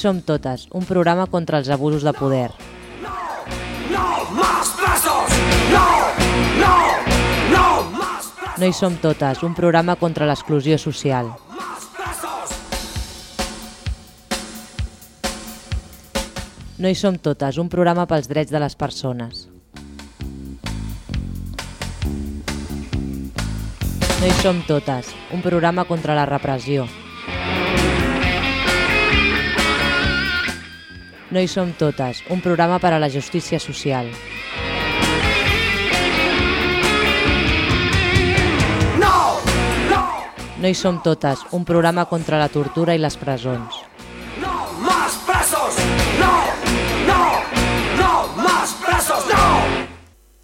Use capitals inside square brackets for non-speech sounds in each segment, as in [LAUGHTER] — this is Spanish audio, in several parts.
som totes, un programa contra els abusos de poder. No más presos. No, no, no. No hi som totes, un programa contra l'exclusió social. No hi som totes, un programa pels drets de les persones. No hi som totes, un programa contra la repressió. No hi som totes, un programa per a la justícia social. No, no, No hi som totes, un programa contra la tortura i les presons. no más presos. No, no, no más presos. No.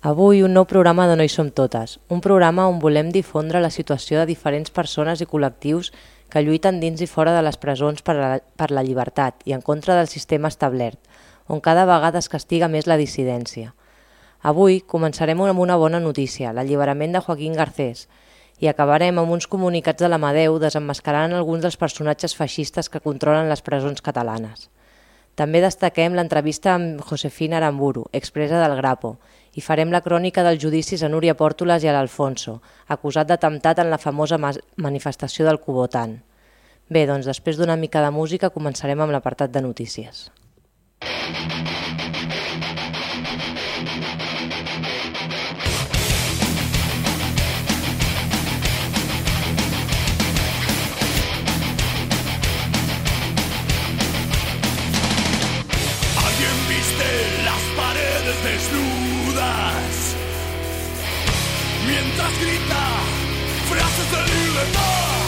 Avui un nou programa de No hi som totes, un programa on volem difondre la situació de diferents persones i col·lectius que lluiten dins i fora de les presons per la, per la llibertat i en contra del sistema establert, on cada vegada es castiga més la dissidència. Avui començarem amb una bona notícia, l'alliberament de Joaquín Garcés, i acabarem amb uns comunicats de l'Amadeu desemmascarant alguns dels personatges feixistes que controlen les presons catalanes. També destaquem l'entrevista amb Josefina Aramburu, expresa del Grapo, i farem la crònica dels judicis a Núria Pòrtoles i a l'Alfonso, acusat d'atemptat en la famosa manifestació del Cubotan. Bé, doncs després d'una mica de música començarem amb l'apartat de notícies. Alguien mientras grita frases de libertad. Alguien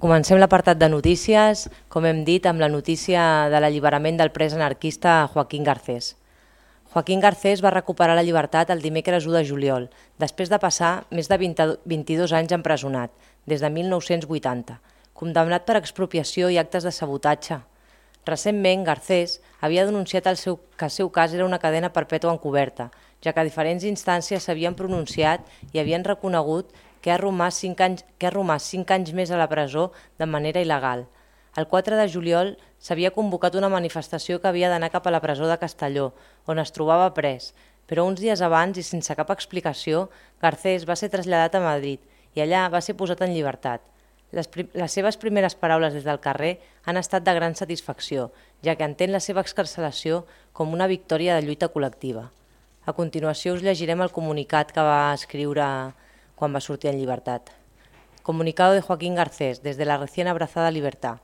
Comencem l'apartat de notícies, com hem dit, amb la notícia de l'alliberament del pres anarquista Joaquín Garcés. Joaquín Garcés va recuperar la llibertat el dimecres 1 de juliol, després de passar més de 20, 22 anys empresonat, des de 1980, condemnat per expropiació i actes de sabotatge. Recentment, Garcés havia denunciat el seu, que el seu cas era una cadena perpètua encoberta, ja que diferents instàncies s'havien pronunciat i havien reconegut que ha romàs cinc anys, que ha romàs cinc anys més a la presó de manera il·legal. El 4 de juliol s'havia convocat una manifestació que havia d'anar cap a la presó de Castelló, on es trobava pres, però uns dies abans i sense cap explicació, Garcés va ser traslladat a Madrid i allà va ser posat en llibertat. Les, les seves primeres paraules des del carrer han estat de gran satisfacció, ja que entén la seva excarcelació com una victòria de lluita col·lectiva. A continuació us llegirem el comunicat que va escriure quan va en llibertat. Comunicado de Joaquín Garcés, desde la recién abrazada libertad.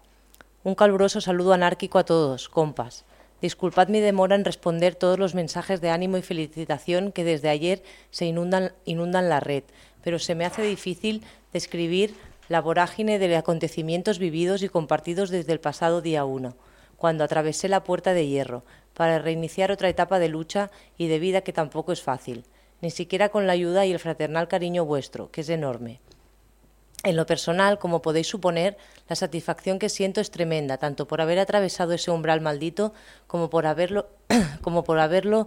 Un caluroso saludo anárquico a todos, compas. Disculpad mi demora en responder todos los mensajes de ánimo y felicitación que desde ayer se inundan, inundan la red, pero se me hace difícil describir la vorágine de acontecimientos vividos y compartidos desde el pasado día 1, cuando atravesé la puerta de hierro, para reiniciar otra etapa de lucha y de vida que tampoco es fácil, ni siquiera con la ayuda y el fraternal cariño vuestro, que es enorme. En lo personal, como podéis suponer, la satisfacción que siento es tremenda, tanto por haber atravesado ese umbral maldito como por haberlo, [CLEARS THROAT] como por haberlo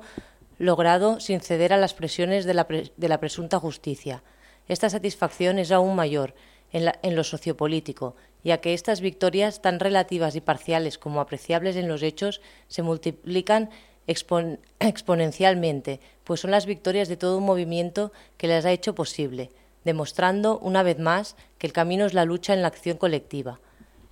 logrado sin ceder a las presiones de la, de la presunta justicia. Esta satisfacción es aún mayor, en, lo sociopolítico, ya que estas victorias, tan relativas y parciales como apreciables en los hechos, se multiplican expon [CLEARS THROAT] exponencialmente, pues son las victorias de todo un movimiento que las ha hecho posible, demostrando una vez más que el camino es la lucha en la acción colectiva,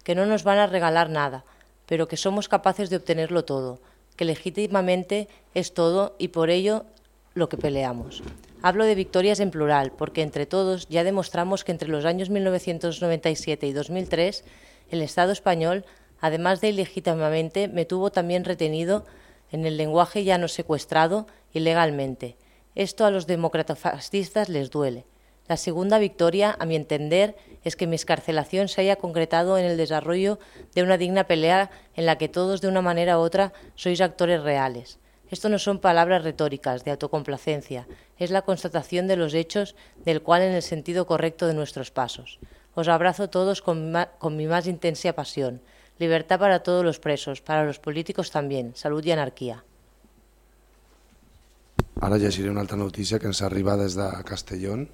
que no nos van a regalar nada, pero que somos capaces de obtenerlo todo, que legítimamente es todo y por ello lo que peleamos. Hablo de victorias en plural, porque entre todos ya demostramos que entre los años 1997 y 2003 el Estado español, además de ilegítimamente, me tuvo también retenido en el lenguaje ya no secuestrado ilegalmente. Esto a los democratofascistas les duele. La segunda victoria, a mi entender, es que mi escarcelación se haya concretado en el desarrollo de una digna pelea en la que todos, de una manera u otra, sois actores reales. Esto no son palabras retóricas de autocomplacencia, es la constatación de los hechos del cual en el sentido correcto de nuestros pasos. Os abrazo todos con, con mi más intensa pasión. Libertad para todos los presos, para los políticos también. Salud y anarquía. Ara llegiré una altra notícia que ens arriba des de Castellón.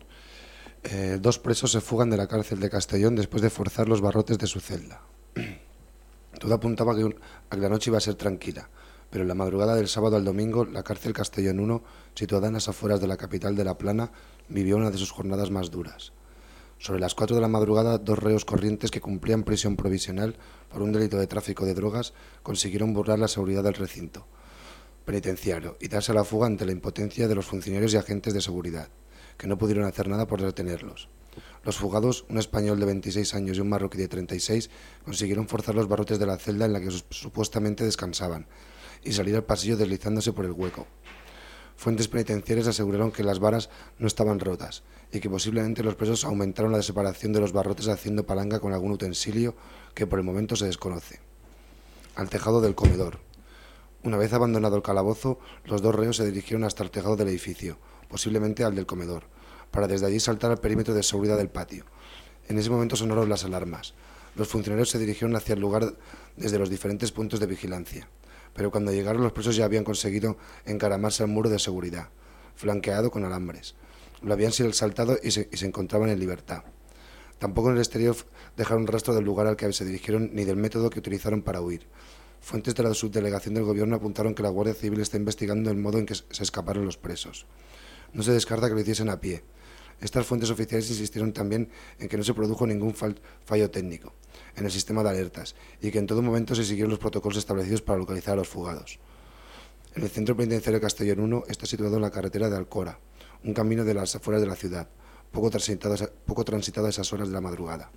Eh, dos presos se fugan de la cárcel de Castellón después de forzar los barrotes de su celda. [CLEARS THROAT] Todo apuntaba que, a que la noche iba a ser tranquila, pero en la madrugada del sábado al domingo, la cárcel Castellón 1, situada en las afueras de la capital de La Plana, vivió una de sus jornadas más duras. Sobre las 4 de la madrugada, dos reos corrientes que cumplían prisión provisional por un delito de tráfico de drogas consiguieron burlar la seguridad del recinto penitenciario y darse a la fuga ante la impotencia de los funcionarios y agentes de seguridad, que no pudieron hacer nada por detenerlos. Los fugados, un español de 26 años y un marroquí de 36, consiguieron forzar los barrotes de la celda en la que supuestamente descansaban y salir al pasillo deslizándose por el hueco. Fuentes penitenciarias aseguraron que las varas no estaban rotas y que posiblemente los presos aumentaron la separación de los barrotes haciendo palanca con algún utensilio que por el momento se desconoce. Al tejado del comedor. Una vez abandonado el calabozo, los dos reos se dirigieron hasta el tejado del edificio, posiblemente al del comedor, para desde allí saltar al perímetro de seguridad del patio. En ese momento sonaron las alarmas. Los funcionarios se dirigieron hacia el lugar desde los diferentes puntos de vigilancia pero cuando llegaron los presos ya habían conseguido encaramarse al muro de seguridad, flanqueado con alambres. Lo habían saltado y se, y se encontraban en libertad. Tampoco en el exterior dejaron rastro del lugar al que se dirigieron ni del método que utilizaron para huir. Fuentes de la subdelegación del gobierno apuntaron que la Guardia Civil está investigando el modo en que se escaparon los presos. No se descarta que lo hiciesen a pie. Estas fuentes oficiales insistieron también en que no se produjo ningún fallo técnico en el sistema de alertas y que en todo momento se siguieron los protocolos establecidos para localizar a los fugados. El centro penitenciario Castellón 1 está situado en la carretera de Alcora, un camino de las afueras de la ciudad, poco transitado, poco a esas horas de la madrugada.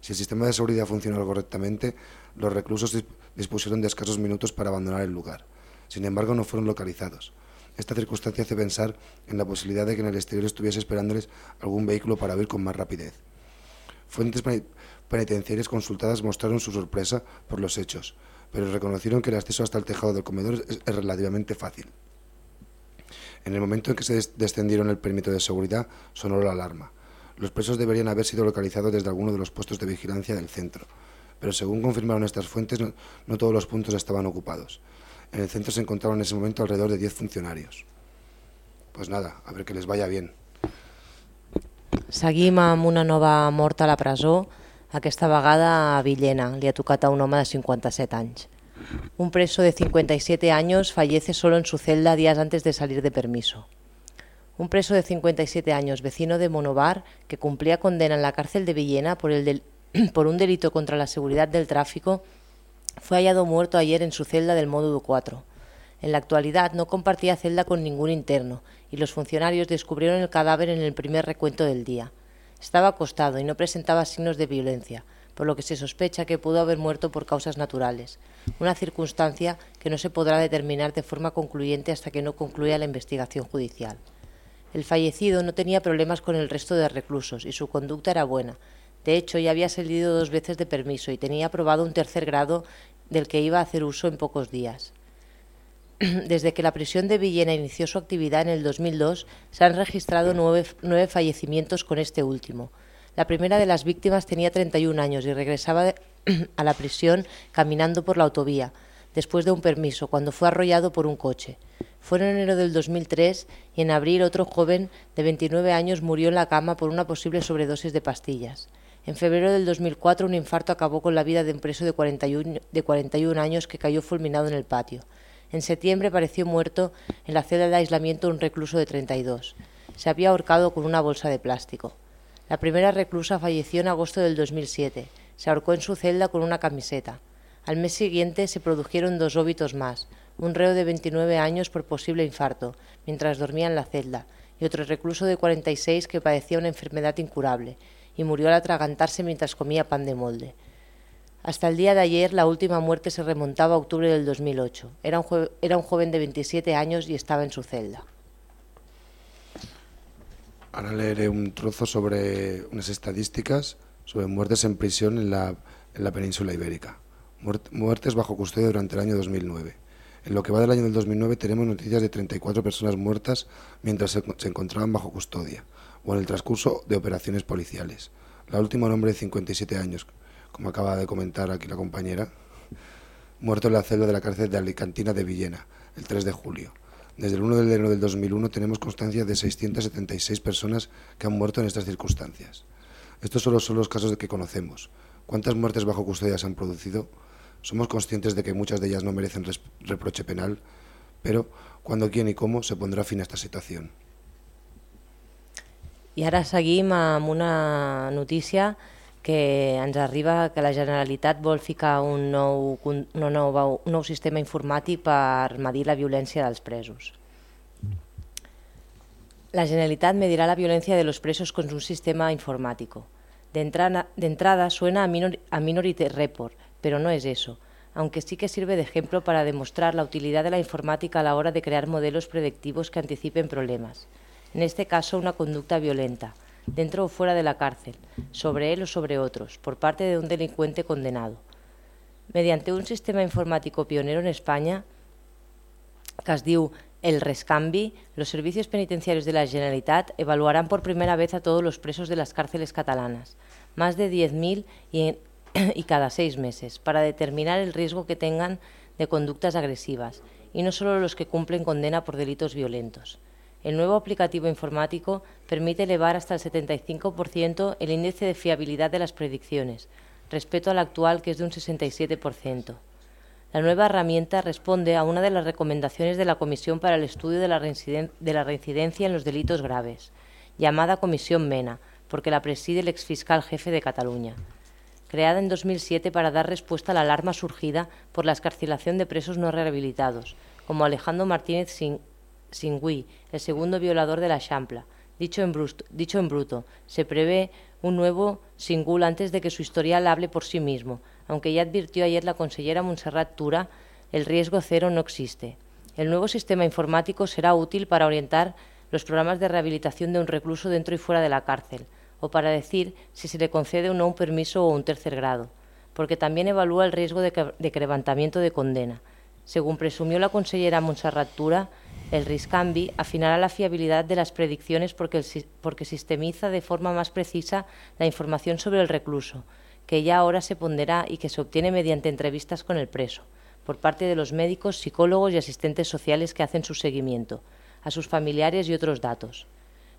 Si el sistema de seguridad funcionaba correctamente, los reclusos dispusieron de escasos minutos para abandonar el lugar. Sin embargo, no fueron localizados. Esta circunstancia hace pensar en la posibilidad de que en el exterior estuviese esperándoles algún vehículo para huir con más rapidez. Fuentes penitenciarias consultadas mostraron su sorpresa por los hechos, pero reconocieron que el acceso hasta el tejado del comedor es, relativamente fácil. En el momento en que se des descendieron el perímetro de seguridad, sonó la alarma. Los presos deberían haber sido localizados desde alguno de los puestos de vigilancia del centro, pero según confirmaron estas fuentes, no, no todos los puntos estaban ocupados. En el centro se encontraban en ese momento alrededor de 10 funcionarios. Pues nada, a ver que les vaya bien. Seguim amb una nova mort a la presó, aquesta a Villena. Li ha tocat a un home de 57 anys. Un preso de 57 años fallece solo en su celda días antes de salir de permiso. Un preso de 57 años, vecino de Monobar, que cumplía condena en la cárcel de Villena por, el [CLEARS THROAT] por un delito contra la seguridad del tráfico, fue hallado muerto ayer en su celda del módulo 4. En la actualidad no compartía celda con ningún interno y los funcionarios descubrieron el cadáver en el primer recuento del día. Estaba acostado y no presentaba signos de violencia, por lo que se sospecha que pudo haber muerto por causas naturales, una circunstancia que no se podrá determinar de forma concluyente hasta que no concluya la investigación judicial. El fallecido no tenía problemas con el resto de reclusos y su conducta era buena. De hecho, ya había salido dos veces de permiso y tenía aprobado un tercer grado del que iba a hacer uso en pocos días. [CLEARS THROAT] Desde que la prisión de Villena inició su actividad en el 2002, se han registrado nueve, fallecimientos con este último. La primera de las víctimas tenía 31 años y regresaba [CLEARS THROAT] a la prisión caminando por la autovía, después de un permiso, cuando fue arrollado por un coche. Fue en enero del 2003 y en abril otro joven de 29 años murió en la cama por una posible sobredosis de pastillas. En febrero del 2004 un infarto acabó con la vida de un preso de 41, de 41 años que cayó fulminado en el patio. En septiembre apareció muerto en la celda de aislamiento un recluso de 32. Se había ahorcado con una bolsa de plástico. La primera reclusa falleció en agosto del 2007. Se ahorcó en su celda con una camiseta. Al mes siguiente se produjeron dos óbitos más, un reo de 29 años por posible infarto, mientras dormía en la celda, y otro recluso de 46 que padecía una enfermedad incurable, y murió al atragantarse mientras comía pan de molde. Hasta el día de ayer, la última muerte se remontaba a octubre del 2008. Era un, era un joven de 27 años y estaba en su celda. Ahora leeré un trozo sobre unas estadísticas sobre muertes en prisión en la, en la península ibérica. Muert- Muertes bajo custodia durante el año 2009. En lo que va del año del 2009 tenemos noticias de 34 personas muertas mientras se, se encontraban bajo custodia o en el transcurso de operaciones policiales. La última un hombre de 57 años, como acaba de comentar aquí la compañera, muerto en la celda de la cárcel de Alicantina de Villena, el 3 de julio. Desde el 1 de enero del 2001 tenemos constancia de 676 personas que han muerto en estas circunstancias. Estos solo son los casos que conocemos. ¿Cuántas muertes bajo custodia se han producido? Somos conscientes de que muchas de ellas no merecen reproche penal, pero cuándo, quién y cómo se pondrá fin a esta situación. I ara seguim amb una notícia que ens arriba que la Generalitat vol ficar un nou, una nova, un nou sistema informàtic per medir la violència dels presos. La Generalitat medirá la violencia de los presos con un sistema informático. De de entrada suena a, minor- a Minority Report, pero no es eso, aunque sí que sirve de ejemplo para demostrar la utilidad de la informática a la hora de crear modelos predictivos que anticipen problemas. En este caso, una conducta violenta, dentro o fuera de la cárcel, sobre él o sobre otros, por parte de un delincuente condenado. Mediante un sistema informático pionero en España, que es diu El Rescanvi, los servicios penitenciarios de la Generalitat evaluarán por primera vez a todos los presos de las cárceles catalanas, más de 10.000 y, [CLEARS THROAT] y cada seis meses, para determinar el riesgo que tengan de conductas agresivas, y no solo los que cumplen condena por delitos violentos. El nuevo aplicativo informático permite elevar hasta el 75% el índice de fiabilidad de las predicciones, respecto al actual que es de un 67%. La nueva herramienta responde a una de las recomendaciones de la Comisión para el Estudio de la, reinciden- de la Reincidencia en los Delitos Graves, llamada Comisión MENA, porque la preside el exfiscal jefe de Cataluña. Creada en 2007 para dar respuesta a la alarma surgida por la escarcelación de presos no rehabilitados, como Alejandro Martínez Sin- Singüí, el segundo violador de la Champla. Dicho en, brust- dicho en bruto, se prevé un nuevo Singul antes de que su historial hable por sí mismo, aunque ya advirtió ayer la consellera Montserrat Tura, el riesgo cero no existe. El nuevo sistema informático será útil para orientar los programas de rehabilitación de un recluso dentro y fuera de la cárcel, o para decir si se le concede o no un permiso o un tercer grado, porque también evalúa el riesgo de, que- de condena. Según presumió la consellera Montserrat Tura, el RISCAMBI afinará la fiabilidad de las predicciones porque, porque sistemiza de forma más precisa la información sobre el recluso, que ya ahora se pondera y que se obtiene mediante entrevistas con el preso, por parte de los médicos, psicólogos y asistentes sociales que hacen su seguimiento, a sus familiares y otros datos.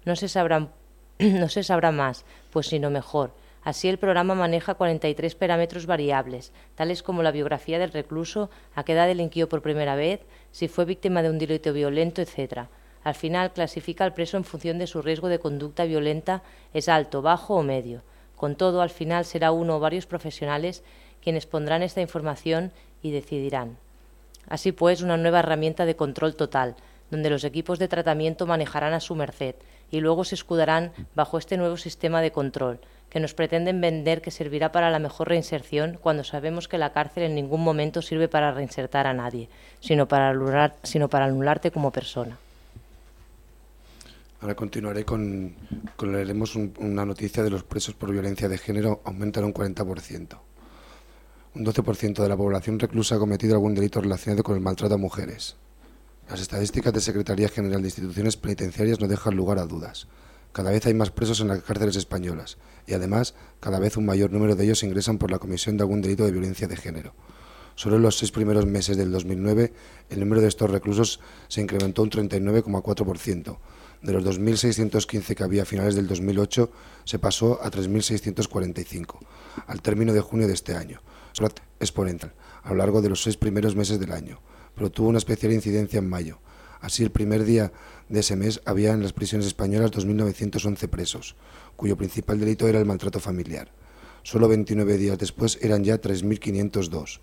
No se sabrá, [CLEARS THROAT] no sabrá más, pues sino mejor. Así el programa maneja 43 parámetros variables, tales como la biografía del recluso, a qué edad delinquió por primera vez, si fue víctima de un delito violento, etc. Al final clasifica al preso en función de su riesgo de conducta violenta, es alto, bajo o medio. Con todo, al final será uno o varios profesionales quienes pondrán esta información y decidirán. Así pues, una nueva herramienta de control total, donde los equipos de tratamiento manejarán a su merced y luego se escudarán bajo este nuevo sistema de control, que nos pretenden vender que servirá para la mejor reinserción cuando sabemos que la cárcel en ningún momento sirve para reinsertar a nadie, sino para, anular, sino para anularte como persona. Ahora continuaré con, leeremos un, una noticia de los presos por violencia de género aumentan un 40%. Un 12% de la población reclusa ha cometido algún delito relacionado con el maltrato a mujeres. Las estadísticas de Secretaría General de Instituciones Penitenciarias no dejan lugar a dudas. Cada vez hay más presos en las cárceles españolas y además cada vez un mayor número de ellos ingresan por la comisión de algún delito de violencia de género. Solo en los seis primeros meses del 2009 el número de estos reclusos se incrementó un 39,4%. De los 2.615 que había a finales del 2008 se pasó a 3.645 al término de junio de este año. Exponencial a lo largo de los seis primeros meses del año, pero tuvo una especial incidencia en mayo. Así, el primer día de ese mes había en las prisiones españolas 2.911 presos, cuyo principal delito era el maltrato familiar. Solo 29 días después eran ya 3.502.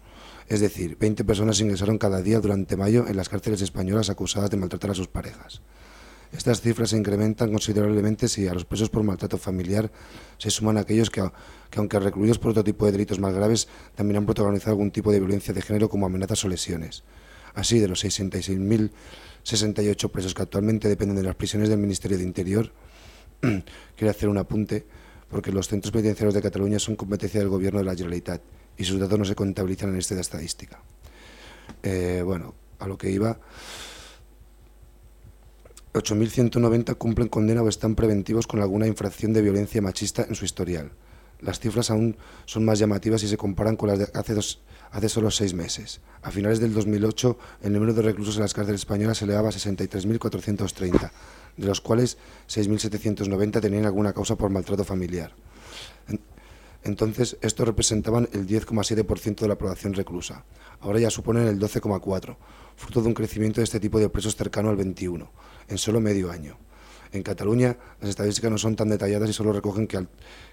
Es decir, 20 personas ingresaron cada día durante mayo en las cárceles españolas acusadas de maltratar a sus parejas. Estas cifras se incrementan considerablemente si a los presos por maltrato familiar se suman aquellos que, que, aunque recluidos por otro tipo de delitos más graves, también han protagonizado algún tipo de violencia de género como amenazas o lesiones. Así, de los 66.068 presos que actualmente dependen de las prisiones del Ministerio de Interior, [CLEARS THROAT] quiero hacer un apunte, porque los centros penitenciarios de Cataluña son competencia del Gobierno de la Generalitat y sus datos no se contabilizan en esta estadística. Eh, bueno, a lo que iba... 8.190 cumplen condena o están preventivos con alguna infracción de violencia machista en su historial. Las cifras aún son más llamativas si se comparan con las de hace, solo seis meses. A finales del 2008, el número de reclusos en las cárceles españolas se elevaba a 63.430, de los cuales 6.790 tenían alguna causa por maltrato familiar. Entonces, estos representaban el 10,7% de la población reclusa. Ahora ya suponen el 12,4%, fruto de un crecimiento de este tipo de presos cercano al 21%, en solo medio año. En Cataluña, las estadísticas no son tan detalladas y solo recogen que, al,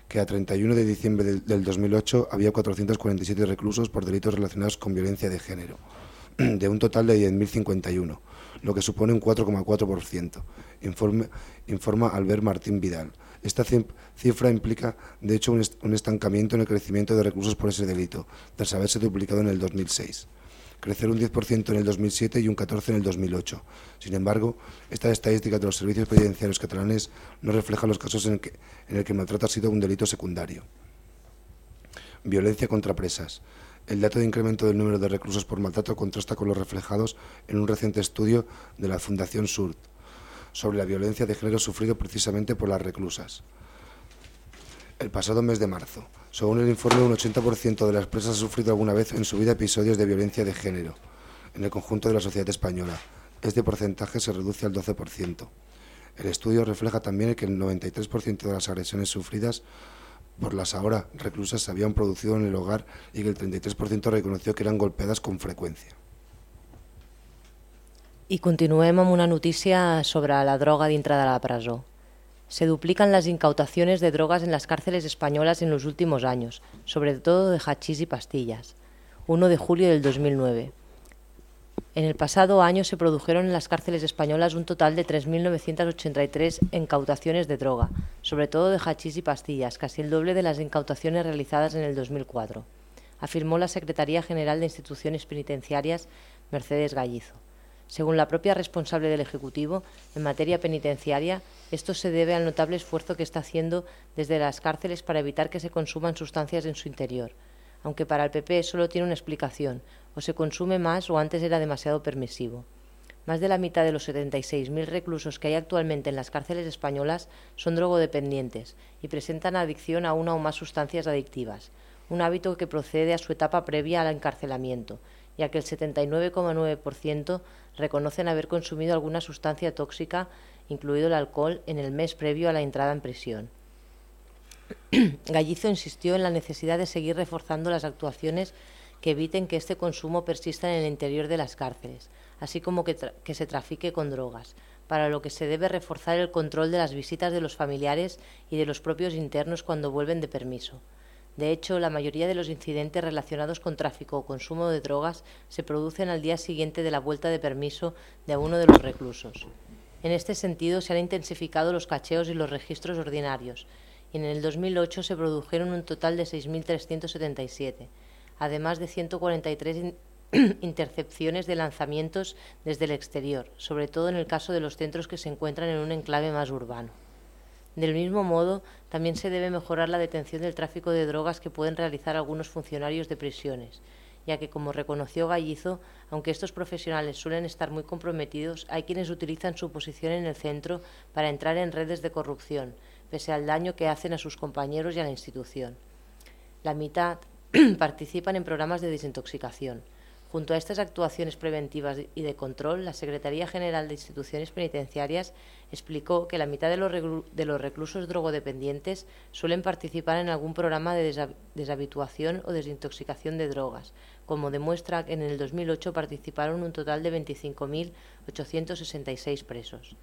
que a 31 de diciembre del, del 2008 había 447 reclusos por delitos relacionados con violencia de género, [CLEARS THROAT] de un total de 10.051, lo que supone un 4,4%, informa, informa Albert Martín Vidal. Esta cifra implica, de hecho, un estancamiento en el crecimiento de reclusos por ese delito, tras haberse duplicado en el 2006 crecer un 10% en el 2007 y un 14% en el 2008. Sin embargo, estas estadísticas de los servicios penitenciarios catalanes no reflejan los casos en el que, el maltrato ha sido un delito secundario. Violencia contra presas. El dato de incremento del número de reclusos por maltrato contrasta con los reflejados en un reciente estudio de la Fundación SURT sobre la violencia de género sufrido precisamente por las reclusas. El pasado mes de marzo, según el informe, un 80% de las presas ha sufrido alguna vez en su vida episodios de violencia de género en el conjunto de la sociedad española. Este porcentaje se reduce al 12%. El estudio refleja también que el 93% de las agresiones sufridas por las ahora reclusas se habían producido en el hogar y que el 33% reconoció que eran golpeadas con freqüència. I continuem amb una notícia sobre la droga dintre de la presó. Se duplican las incautaciones de drogas en las cárceles españolas en los últimos años, sobre todo de hachís y pastillas. 1 de julio del 2009. En el pasado año se produjeron en las cárceles españolas un total de 3.983 incautaciones de droga, sobre todo de hachís y pastillas, casi el doble de las incautaciones realizadas en el 2004, afirmó la Secretaría General de Instituciones Penitenciarias, Mercedes Gallizo. Según la propia responsable del Ejecutivo, en materia penitenciaria, esto se debe al notable esfuerzo que está haciendo desde las cárceles para evitar que se consuman sustancias en su interior, aunque para el PP solo tiene una explicación, o se consume más o antes era demasiado permisivo. Más de la mitad de los 76.000 reclusos que hay actualmente en las cárceles españolas son drogodependientes y presentan adicción a una o más sustancias adictivas. un hábito que procede a su etapa previa al encarcelamiento, ya que el 79,9% reconocen haber consumido alguna sustancia tóxica, incluido el alcohol, en el mes previo a la entrada en prisión. [CLEARS THROAT] Gallizo insistió en la necesidad de seguir reforzando las actuaciones que eviten que este consumo persista en el interior de las cárceles, así como que, se trafique con drogas, para lo que se debe reforzar el control de las visitas de los familiares y de los propios internos cuando vuelven de permiso. De hecho, la mayoría de los incidentes relacionados con tráfico o consumo de drogas se producen al día siguiente de la vuelta de permiso de uno de los reclusos. En este sentido, se han intensificado los cacheos y los registros ordinarios, y en el 2008 se produjeron un total de 6.377, además de 143 [CLEARS THROAT] intercepciones de lanzamientos desde el exterior, sobre todo en el caso de los centros que se encuentran en un enclave más urbano. Del mismo modo, también se debe mejorar la detención del tráfico de drogas que pueden realizar algunos funcionarios de prisiones, ya que, como reconoció Gallizo, aunque estos profesionales suelen estar muy comprometidos, hay quienes utilizan su posición en el centro para entrar en redes de corrupción, pese al daño que hacen a sus compañeros y a la institución. La mitad [CLEARS THROAT] participan en programas de desintoxicación, Junto a estas actuaciones preventivas y de control, la Secretaría General de Instituciones Penitenciarias explicó que la mitad de los, reclusos drogodependientes suelen participar en algún programa de deshabituación o desintoxicación de drogas, como demuestra que en el 2008 participaron un total de 25.866 presos.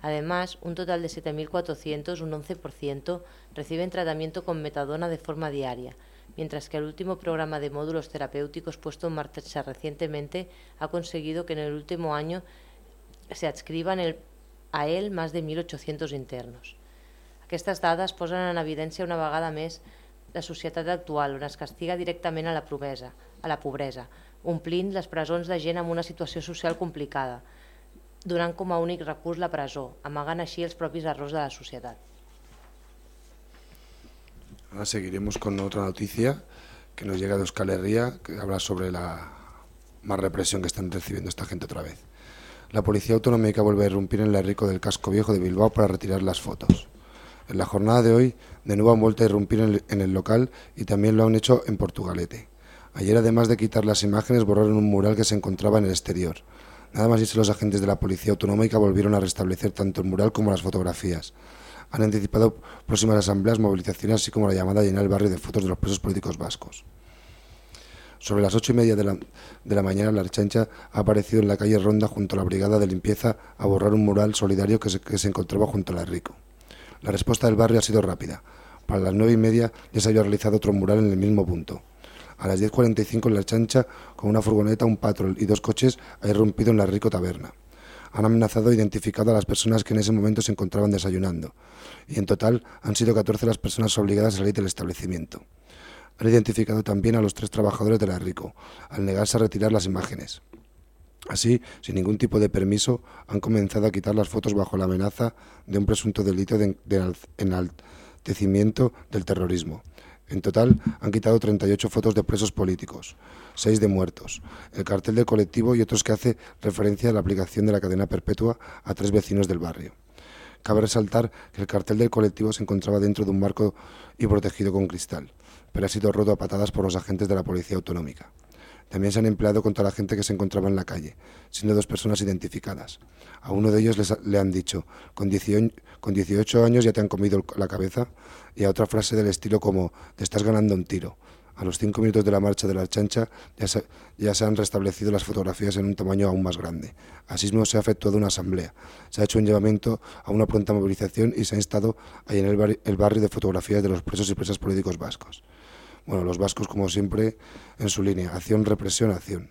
Además, un total de 7.400, un 11%, reciben tratamiento con metadona de forma diaria, mientras que el último programa de módulos terapéuticos puesto en marcha recientemente ha conseguido que en el último año se adscriban a él más de 1.800 internos. Aquestes dades posen en evidència una vegada més la societat actual, on es castiga directament a la, promesa, a la pobresa, omplint les de gent amb una situació social complicada, donant com a únic recurs la presó, amagant així els propis errors de la societat. Ahora seguiremos con otra noticia que nos llega de Euskal Herria, que habla sobre la más represión que están recibiendo esta gente otra vez. La policía autonómica vuelve a irrumpir en el rico del casco viejo de Bilbao para retirar las fotos. En la jornada de hoy, de nuevo han vuelto a irrumpir en el, local y también lo han hecho en Portugalete. Ayer, además de quitar las imágenes, borraron un mural que se encontraba en el exterior. Nada más irse los agentes de la policía autonómica volvieron a restablecer tanto el mural como las fotografías han anticipado próximas asambleas, movilizaciones, así como la llamada a llenar el barrio de fotos de los presos políticos vascos. Sobre las ocho y media de la, mañana, la Archancha ha aparecido en la calle Ronda junto a la brigada de limpieza a borrar un mural solidario que se, encontraba junto a la Rico. La respuesta del barrio ha sido rápida. Para las nueve y media ya se había realizado otro mural en el mismo punto. A las 10.45 la Chancha, con una furgoneta, un patrol y dos coches, ha irrumpido en la Rico Taberna han amenazado e identificado a las personas que en ese momento se encontraban desayunando, y en total han sido 14 las personas obligadas a salir del establecimiento. Han identificado también a los tres trabajadores de la RICO, al negarse a retirar las imágenes. Así, sin ningún tipo de permiso, han comenzado a quitar las fotos bajo la amenaza de un presunto delito de enaltecimiento del terrorismo. En total han quitado 38 fotos de presos políticos, 6 de muertos, el cartel del colectivo y otros que hace referencia a la aplicación de la cadena perpetua a tres vecinos del barrio. Cabe resaltar que el cartel del colectivo se encontraba dentro de un marco y protegido con cristal, pero ha sido roto a patadas por los agentes de la Policía Autonómica. También se han empleado contra la gente que se encontraba en la calle, siendo dos personas identificadas. A uno de ellos les, le han dicho, con 18, con 18 años ya te han comido la cabeza, y a otra frase del estilo como, te estás ganando un tiro. A los cinco minutos de la marcha de la chancha ya se, han restablecido las fotografías en un tamaño aún más grande. Asimismo se ha efectuado una asamblea. Se ha hecho un llamamiento a una pronta movilización y se ha instado a llenar el, bar, el barrio de fotografías de los presos y presas políticos vascos. Bueno, los vascos, como siempre, en su línea. Acción, represión, acción.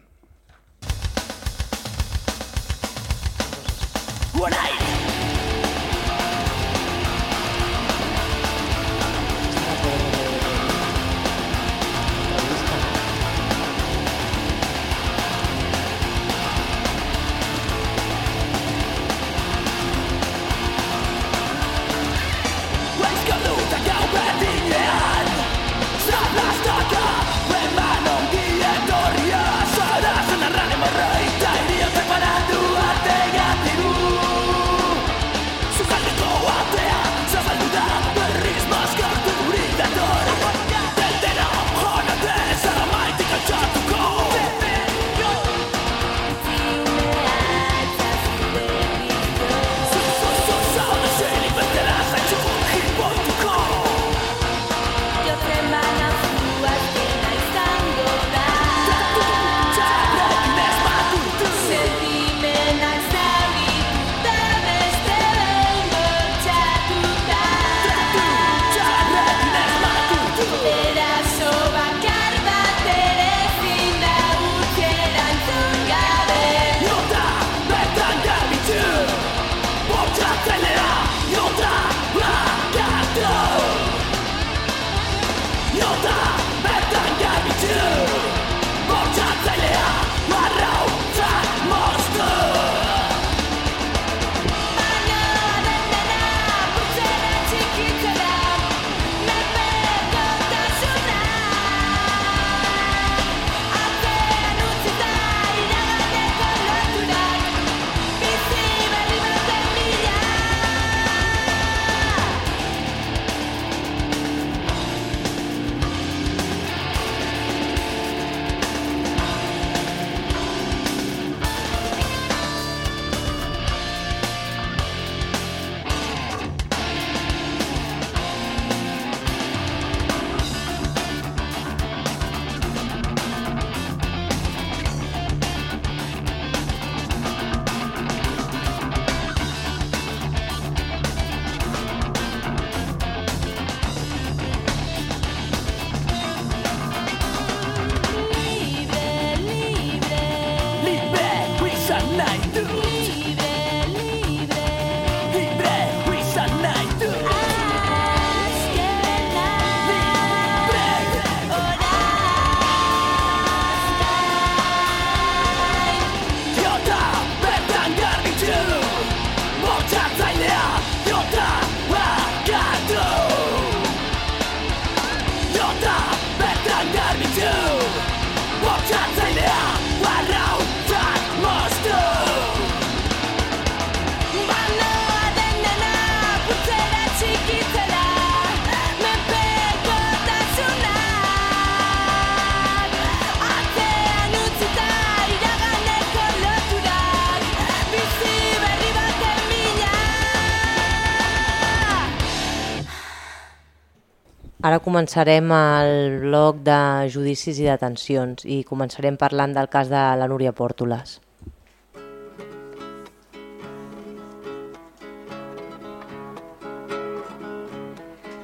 Ara començarem el bloc de judicis i detencions i començarem parlant del cas de la Núria Pòrtoles.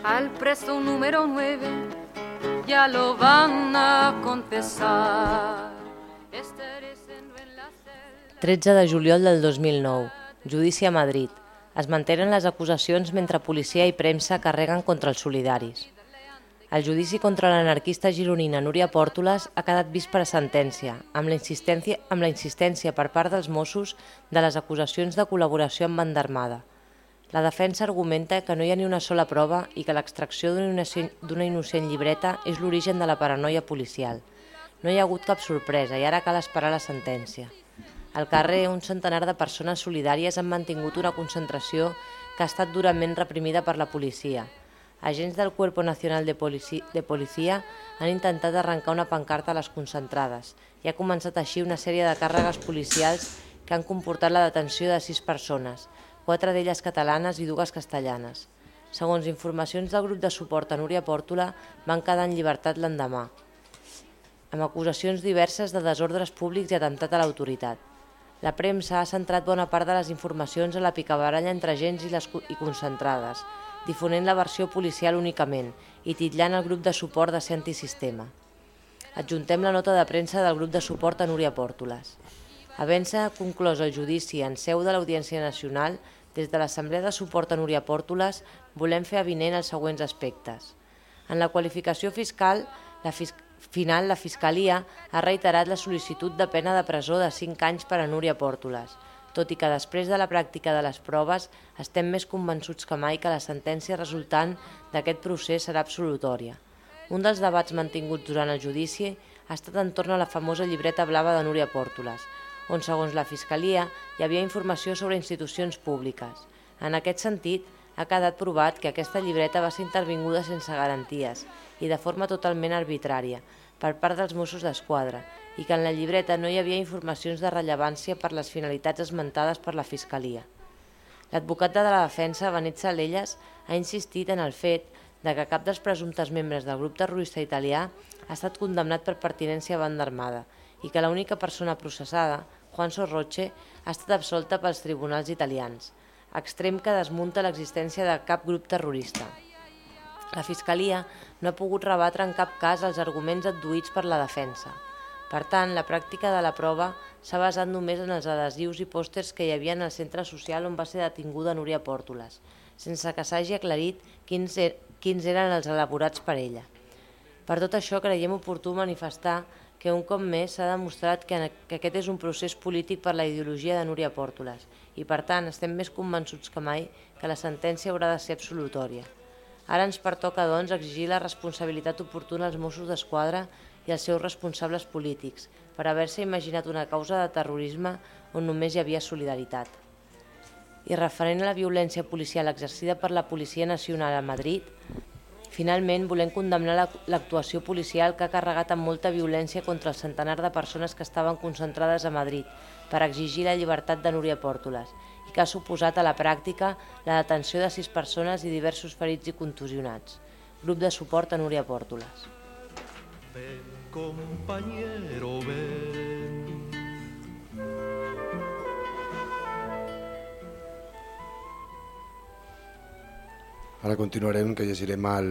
Al preso número 9 ya lo van a confesar. Estarésenlo en la celda. 13 de juliol del 2009. Judici a Madrid. Es mantenen les acusacions mentre policia i premsa carreguen contra els solidaris. El judici contra l'anarquista gironina Núria Pòrtoles ha quedat vist per a sentència, amb la, insistència, amb la insistència per part dels Mossos de les acusacions de col·laboració amb banda armada. La defensa argumenta que no hi ha ni una sola prova i que l'extracció d'una innocent, llibreta és l'origen de la paranoia policial. No hi ha hagut cap sorpresa i ara cal esperar la sentència. Al carrer, un centenar de persones solidàries han mantingut una concentració que ha estat durament reprimida per la policia. Agents del Cuerpo Nacional de, Polici de Policia han intentat arrencar una pancarta a les concentrades i ha començat així una sèrie de càrregues policials que han comportat la detenció de sis persones, quatre d'elles catalanes i dues castellanes. Segons informacions del grup de suport a Núria Pòrtola, van quedar en llibertat l'endemà, amb acusacions diverses de desordres públics i atemptat a l'autoritat. La premsa ha centrat bona part de les informacions a la picabaralla entre agents i, les, i concentrades, difonent la versió policial únicament i titllant el grup de suport de ser antisistema. Adjuntem la nota de premsa del grup de suport a Núria Pòrtoles. Havent-se conclòs el judici en seu de l'Audiència Nacional, des de l'Assemblea de Suport a Núria Pòrtoles volem fer avinent els següents aspectes. En la qualificació fiscal, la fis final, la Fiscalia ha reiterat la sol·licitud de pena de presó de 5 anys per a Núria Pòrtoles, tot i que després de la pràctica de les proves estem més convençuts que mai que la sentència resultant d'aquest procés serà absolutòria. Un dels debats mantinguts durant el judici ha estat entorn a la famosa llibreta blava de Núria Pòrtoles, on, segons la Fiscalia, hi havia informació sobre institucions públiques. En aquest sentit, ha quedat provat que aquesta llibreta va ser intervinguda sense garanties i de forma totalment arbitrària per part dels Mossos d'Esquadra i que en la llibreta no hi havia informacions de rellevància per les finalitats esmentades per la Fiscalia. L'advocat de la defensa, Benet Salelles, ha insistit en el fet de que cap dels presumptes membres del grup terrorista italià ha estat condemnat per pertinència a banda armada i que l'única persona processada, Juan Sorroche, ha estat absolta pels tribunals italians, extrem que desmunta l'existència de cap grup terrorista. La Fiscalia no ha pogut rebatre en cap cas els arguments adduïts per la defensa. Per tant, la pràctica de la prova s'ha basat només en els adhesius i pòsters que hi havia en el centre social on va ser detinguda Núria Pòrtoles, sense que s'hagi aclarit quins, er quins eren els elaborats per ella. Per tot això creiem oportú manifestar que un cop més s'ha demostrat que, que aquest és un procés polític per la ideologia de Núria Pòrtoles i per tant estem més convençuts que mai que la sentència haurà de ser absolutòria. Ara ens pertoca, doncs, exigir la responsabilitat oportuna als Mossos d'Esquadra i als seus responsables polítics per haver-se imaginat una causa de terrorisme on només hi havia solidaritat. I referent a la violència policial exercida per la Policia Nacional a Madrid, finalment volem condemnar la- l'actuació policial que ha carregat amb molta violència contra el centenar de persones que estaven concentrades a Madrid per exigir la llibertat de Núria Pòrtoles i que ha suposat a la pràctica la detenció de sis persones i diversos ferits i contusionats. Grup de suport a Núria Pòrtoles. Ven, compañero, ven. Ara continuarem, que llegirem el,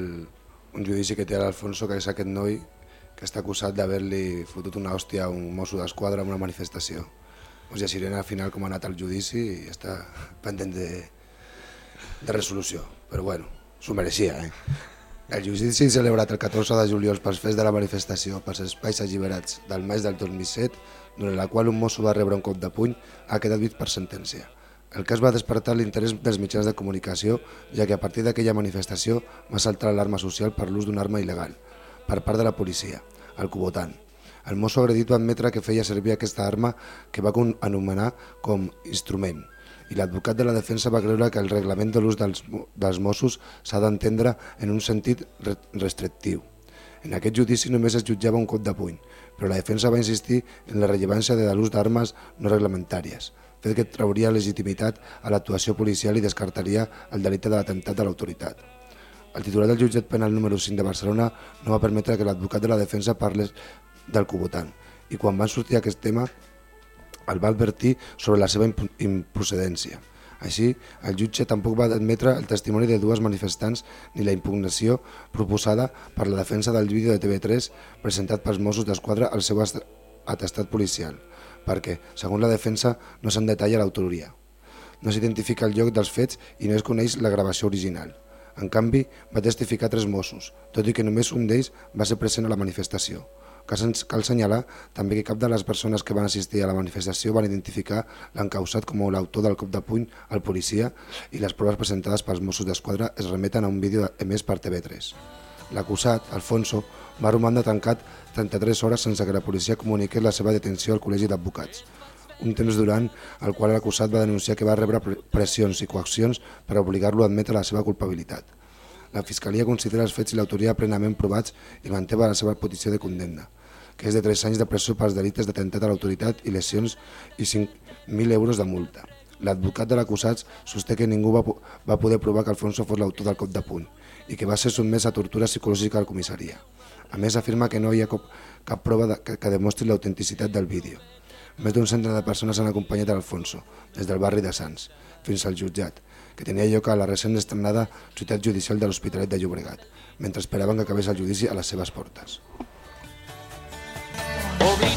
un judici que té a l'Alfonso, que és aquest noi que està acusat d'haver-li fotut una hòstia a un mosso d'esquadra en una manifestació. Us llegirem al final com ha anat el judici i està pendent de, de resolució. Però bueno, s'ho mereixia, eh? El judici celebrat el 14 de juliol pels fets de la manifestació pels espais alliberats del maig del 2007, durant la qual un mosso va rebre un cop de puny, ha quedat vist per sentència. El cas va despertar l'interès dels mitjans de comunicació, ja que a partir d'aquella manifestació va saltar l'alarma social per l'ús d'una arma il·legal, per part de la policia, el Cubotant. El mosso agredit va admetre que feia servir aquesta arma que va anomenar com instrument, i l'advocat de la defensa va creure que el reglament de l'ús dels, dels Mossos s'ha d'entendre en un sentit re- restrictiu. En aquest judici només es jutjava un cop de puny, però la defensa va insistir en la rellevància de l'ús d'armes no reglamentàries, fet que trauria legitimitat a l'actuació policial i descartaria el delicte de l'atemptat a l'autoritat. El titular del jutjat penal número 5 de Barcelona no va permetre que l'advocat de la defensa parlés del Cubotant i quan van sortir aquest tema el va advertir sobre la seva improcedència. Així, el jutge tampoc va admetre el testimoni de dues manifestants ni la impugnació proposada per la defensa del vídeo de TV3 presentat pels Mossos d'Esquadra al seu est- atestat policial, perquè, segons la defensa, no se'n detalla l'autoria. No s'identifica el lloc dels fets i no es coneix la gravació original. En canvi, va testificar tres Mossos, tot i que només un d'ells va ser present a la manifestació. Cal assenyalar també que cap de les persones que van assistir a la manifestació van identificar l'encausat com l'autor del cop de puny al policia i les proves presentades pels Mossos d'Esquadra es remeten a un vídeo emès per TV3. L'acusat, Alfonso, va romandre tancat 33 hores sense que la policia comuniqués la seva detenció al Col·legi d'Advocats, un temps durant el qual l'acusat va denunciar que va rebre pre- pressions i coaccions per obligar-lo a admetre la seva culpabilitat. La Fiscalia considera els fets i l'autoria plenament provats i manté la seva petició de condemna, que és de 3 anys de presó pels delictes d'atemptat a l'autoritat i lesions i 5.000 euros de multa. L'advocat de l'acusat sosté que ningú va, va poder provar que Alfonso fos l'autor del cop de puny i que va ser sotmès a tortura psicològica a la comissaria. A més, afirma que no hi ha cap, cap prova de, que, que demostri l'autenticitat del vídeo. Més d'un centre de persones han acompanyat Alfonso, des del barri de Sants fins al jutjat, que tenia lloc a la recent estrenada ciutat judicial de l'Hospitalet de Llobregat, mentre esperaven que acabés el judici a les seves portes.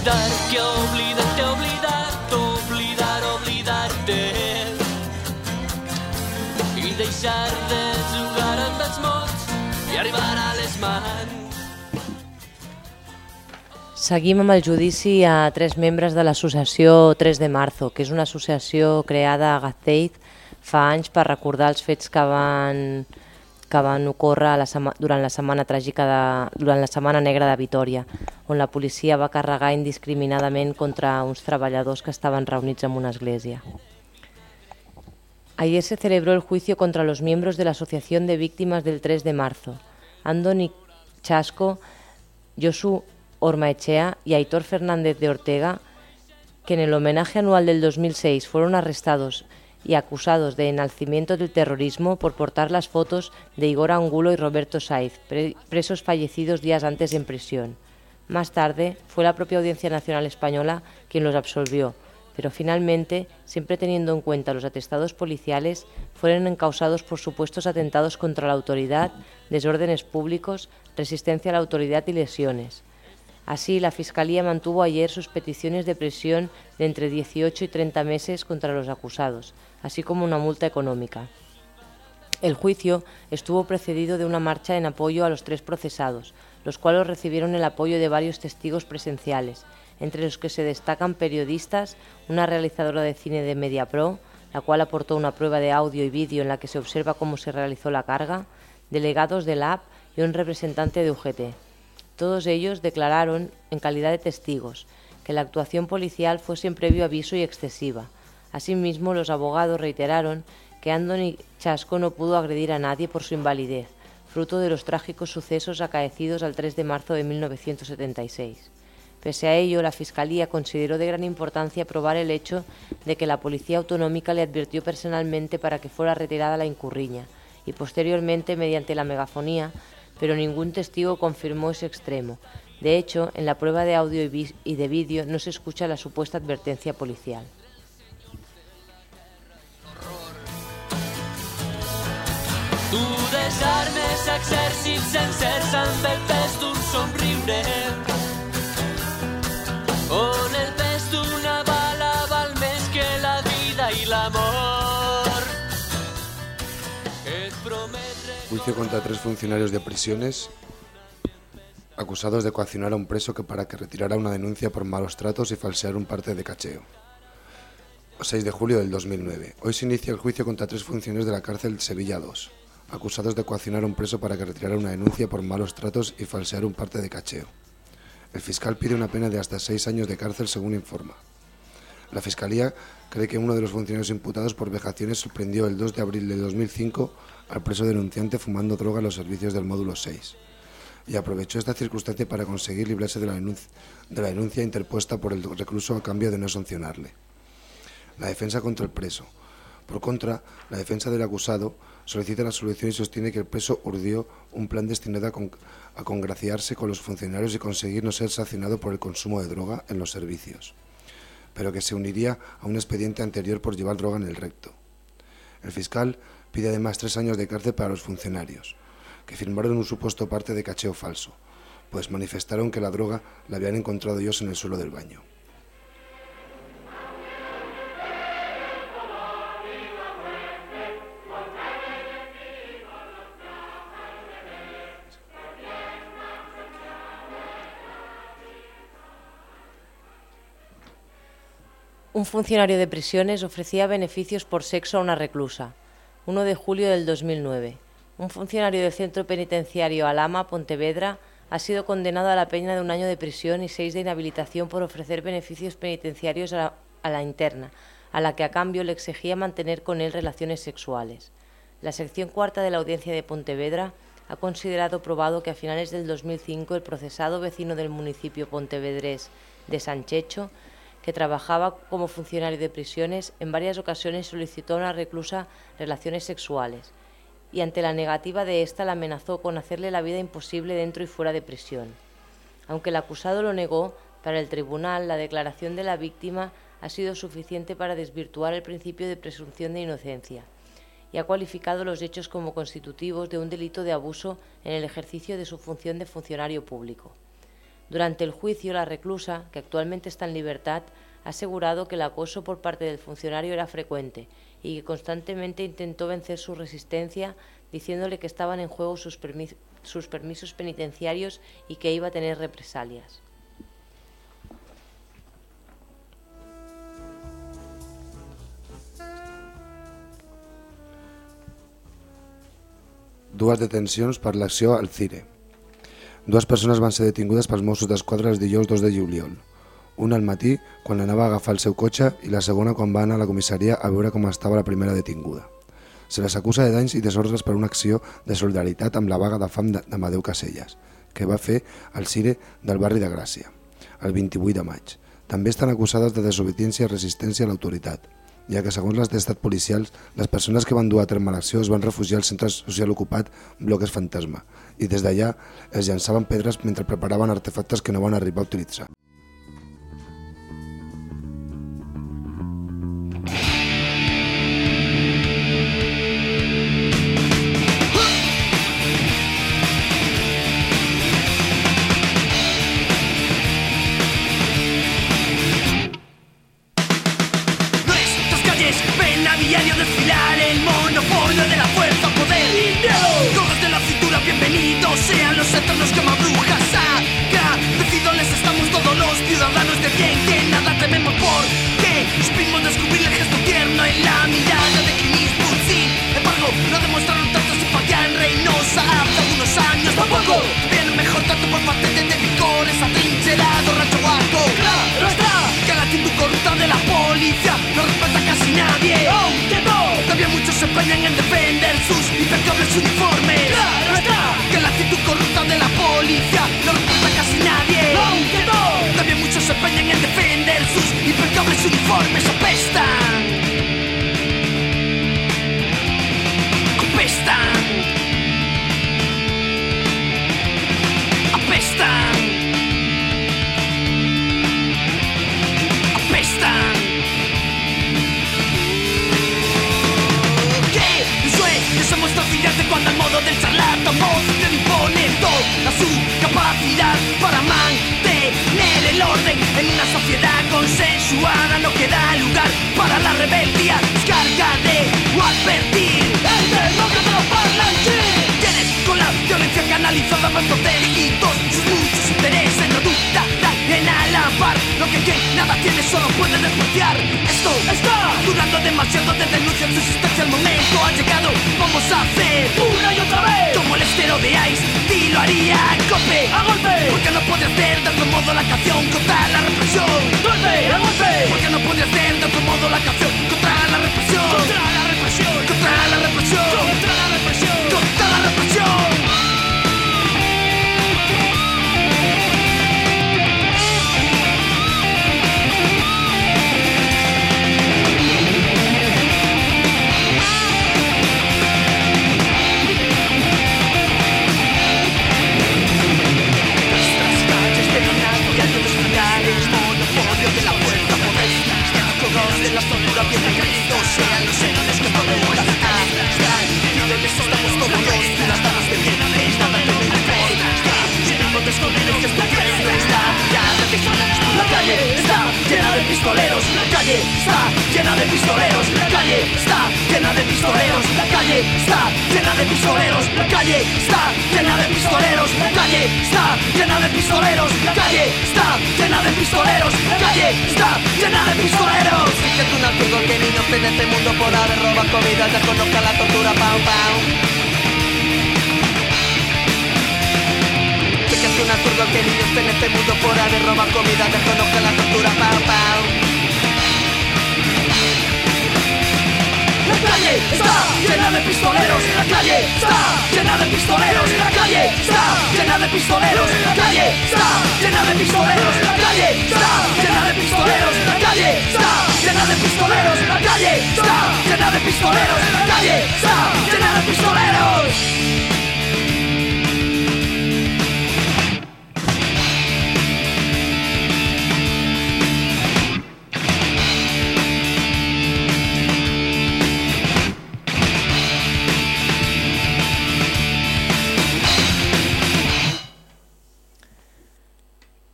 Oblidar que oblidarte, oblidar, oblidar, oblidar-te i deixar de jugar amb els mots i arribar a les mans. Seguim amb el judici a tres membres de l'associació 3 de Marzo, que és una associació creada a Gazteiz fa anys per recordar els fets que van, que van ocórrer la sema, durant la setmana tràgica de, la setmana negra de Vitoria, on la policia va carregar indiscriminadament contra uns treballadors que estaven reunits en una església. Ayer se celebró el juicio contra los miembros de la Asociación de Víctimas del 3 de marzo. Andoni Chasco, Josu Ormaechea y Aitor Fernández de Ortega, que en el homenaje anual del 2006 fueron arrestados y acusados de enalcimiento del terrorismo por portar las fotos de Igor Angulo y Roberto Saiz, pre- presos fallecidos días antes en prisión. Más tarde fue la propia Audiencia Nacional Española quien los absolvió, pero finalmente, siempre teniendo en cuenta los atestados policiales, fueron encausados por supuestos atentados contra la autoridad, desórdenes públicos, resistencia a la autoridad y lesiones. Así, la Fiscalía mantuvo ayer sus peticiones de prisión de entre 18 y 30 meses contra los acusados, así como una multa económica. El juicio estuvo precedido de una marcha en apoyo a los tres procesados, los cuales recibieron el apoyo de varios testigos presenciales, entre los que se destacan periodistas, una realizadora de cine de MediaPro, la cual aportó una prueba de audio y vídeo en la que se observa cómo se realizó la carga, delegados de la AP y un representante de UGT. Todos ellos declararon, en calidad de testigos, que la actuación policial fue sin previo aviso y excesiva. Asimismo, los abogados reiteraron que Andoni Chasco no pudo agredir a nadie por su invalidez, fruto de los trágicos sucesos acaecidos al 3 de marzo de 1976. Pese a ello, la Fiscalía consideró de gran importancia probar el hecho de que la Policía Autonómica le advirtió personalmente para que fuera retirada la incurriña y posteriormente mediante la megafonía, pero ningún testigo confirmó ese extremo. De hecho, en la prueba de audio y de vídeo no se escucha la supuesta advertencia policial. Juicio contra tres funcionarios de prisiones acusados de coaccionar a un preso que para que retirara una denuncia por malos tratos y falsear un parte de cacheo. 6 de julio del 2009. Hoy se inicia el juicio contra tres funcionarios de la cárcel Sevilla 2, acusados de coaccionar a un preso para que retirara una denuncia por malos tratos y falsear un parte de cacheo. El fiscal pide una pena de hasta seis años de cárcel según informa. La Fiscalía cree que uno de los funcionarios imputados por vejaciones sorprendió el 2 de abril de 2005 al preso denunciante fumando droga en los servicios del módulo 6 y aprovechó esta circunstancia para conseguir librarse de la, de la denuncia interpuesta por el recluso a cambio de no sancionarle. La defensa contra el preso. Por contra, la defensa del acusado solicita la solución y sostiene que el preso urdió un plan destinado a, a congraciarse con los funcionarios y conseguir no ser sancionado por el consumo de droga en los servicios, pero que se uniría a un expediente anterior por llevar droga en el recto. El fiscal pide además tres años de cárcel para los funcionarios, que firmaron un supuesto parte de cacheo falso, pues manifestaron que la droga la habían encontrado ellos en el suelo del baño. Un funcionario de prisiones ofrecía beneficios por sexo a una reclusa. 1 de julio del 2009. Un funcionario del centro penitenciario Alama, Pontevedra, ha sido condenado a la pena de un año de prisión y seis de inhabilitación por ofrecer beneficios penitenciarios a la, a la interna, a la que a cambio le exigía mantener con él relaciones sexuales. La sección cuarta de la Audiencia de Pontevedra ha considerado probado que a finales del 2005 el procesado vecino del municipio pontevedrés de Sanchecho que trabajaba como funcionario de prisiones, en varias ocasiones solicitó a una reclusa relaciones sexuales y ante la negativa de ésta la amenazó con hacerle la vida imposible dentro y fuera de prisión. Aunque el acusado lo negó, para el tribunal la declaración de la víctima ha sido suficiente para desvirtuar el principio de presunción de inocencia y ha cualificado los hechos como constitutivos de un delito de abuso en el ejercicio de su función de funcionario público. Durante el juicio, la reclusa, que actualmente está en libertad, ha asegurado que el acoso por parte del funcionario era frecuente y que constantemente intentó vencer su resistencia diciéndole que estaban en juego sus, permi- sus permisos penitenciarios y que iba a tener represalias. Dues detencions per l'acció al Cire. Dues persones van ser detingudes pels Mossos d'Esquadra els dijous 2 de juliol. Una al matí, quan anava a agafar el seu cotxe, i la segona quan va anar a la comissaria a veure com estava la primera detinguda. Se les acusa de danys i desordres per una acció de solidaritat amb la vaga de fam de- d'Amadeu Caselles, que va fer al Cire del barri de Gràcia, el 28 de maig. També estan acusades de desobediència i resistència a l'autoritat, ja que segons les d'estat policials, les persones que van dur a terme l'acció es van refugiar al centre social ocupat Bloques Fantasma i des d'allà es llançaven pedres mentre preparaven artefactes que no van arribar a utilitzar. Empeñan en defender sus impecables uniformes. Apestan.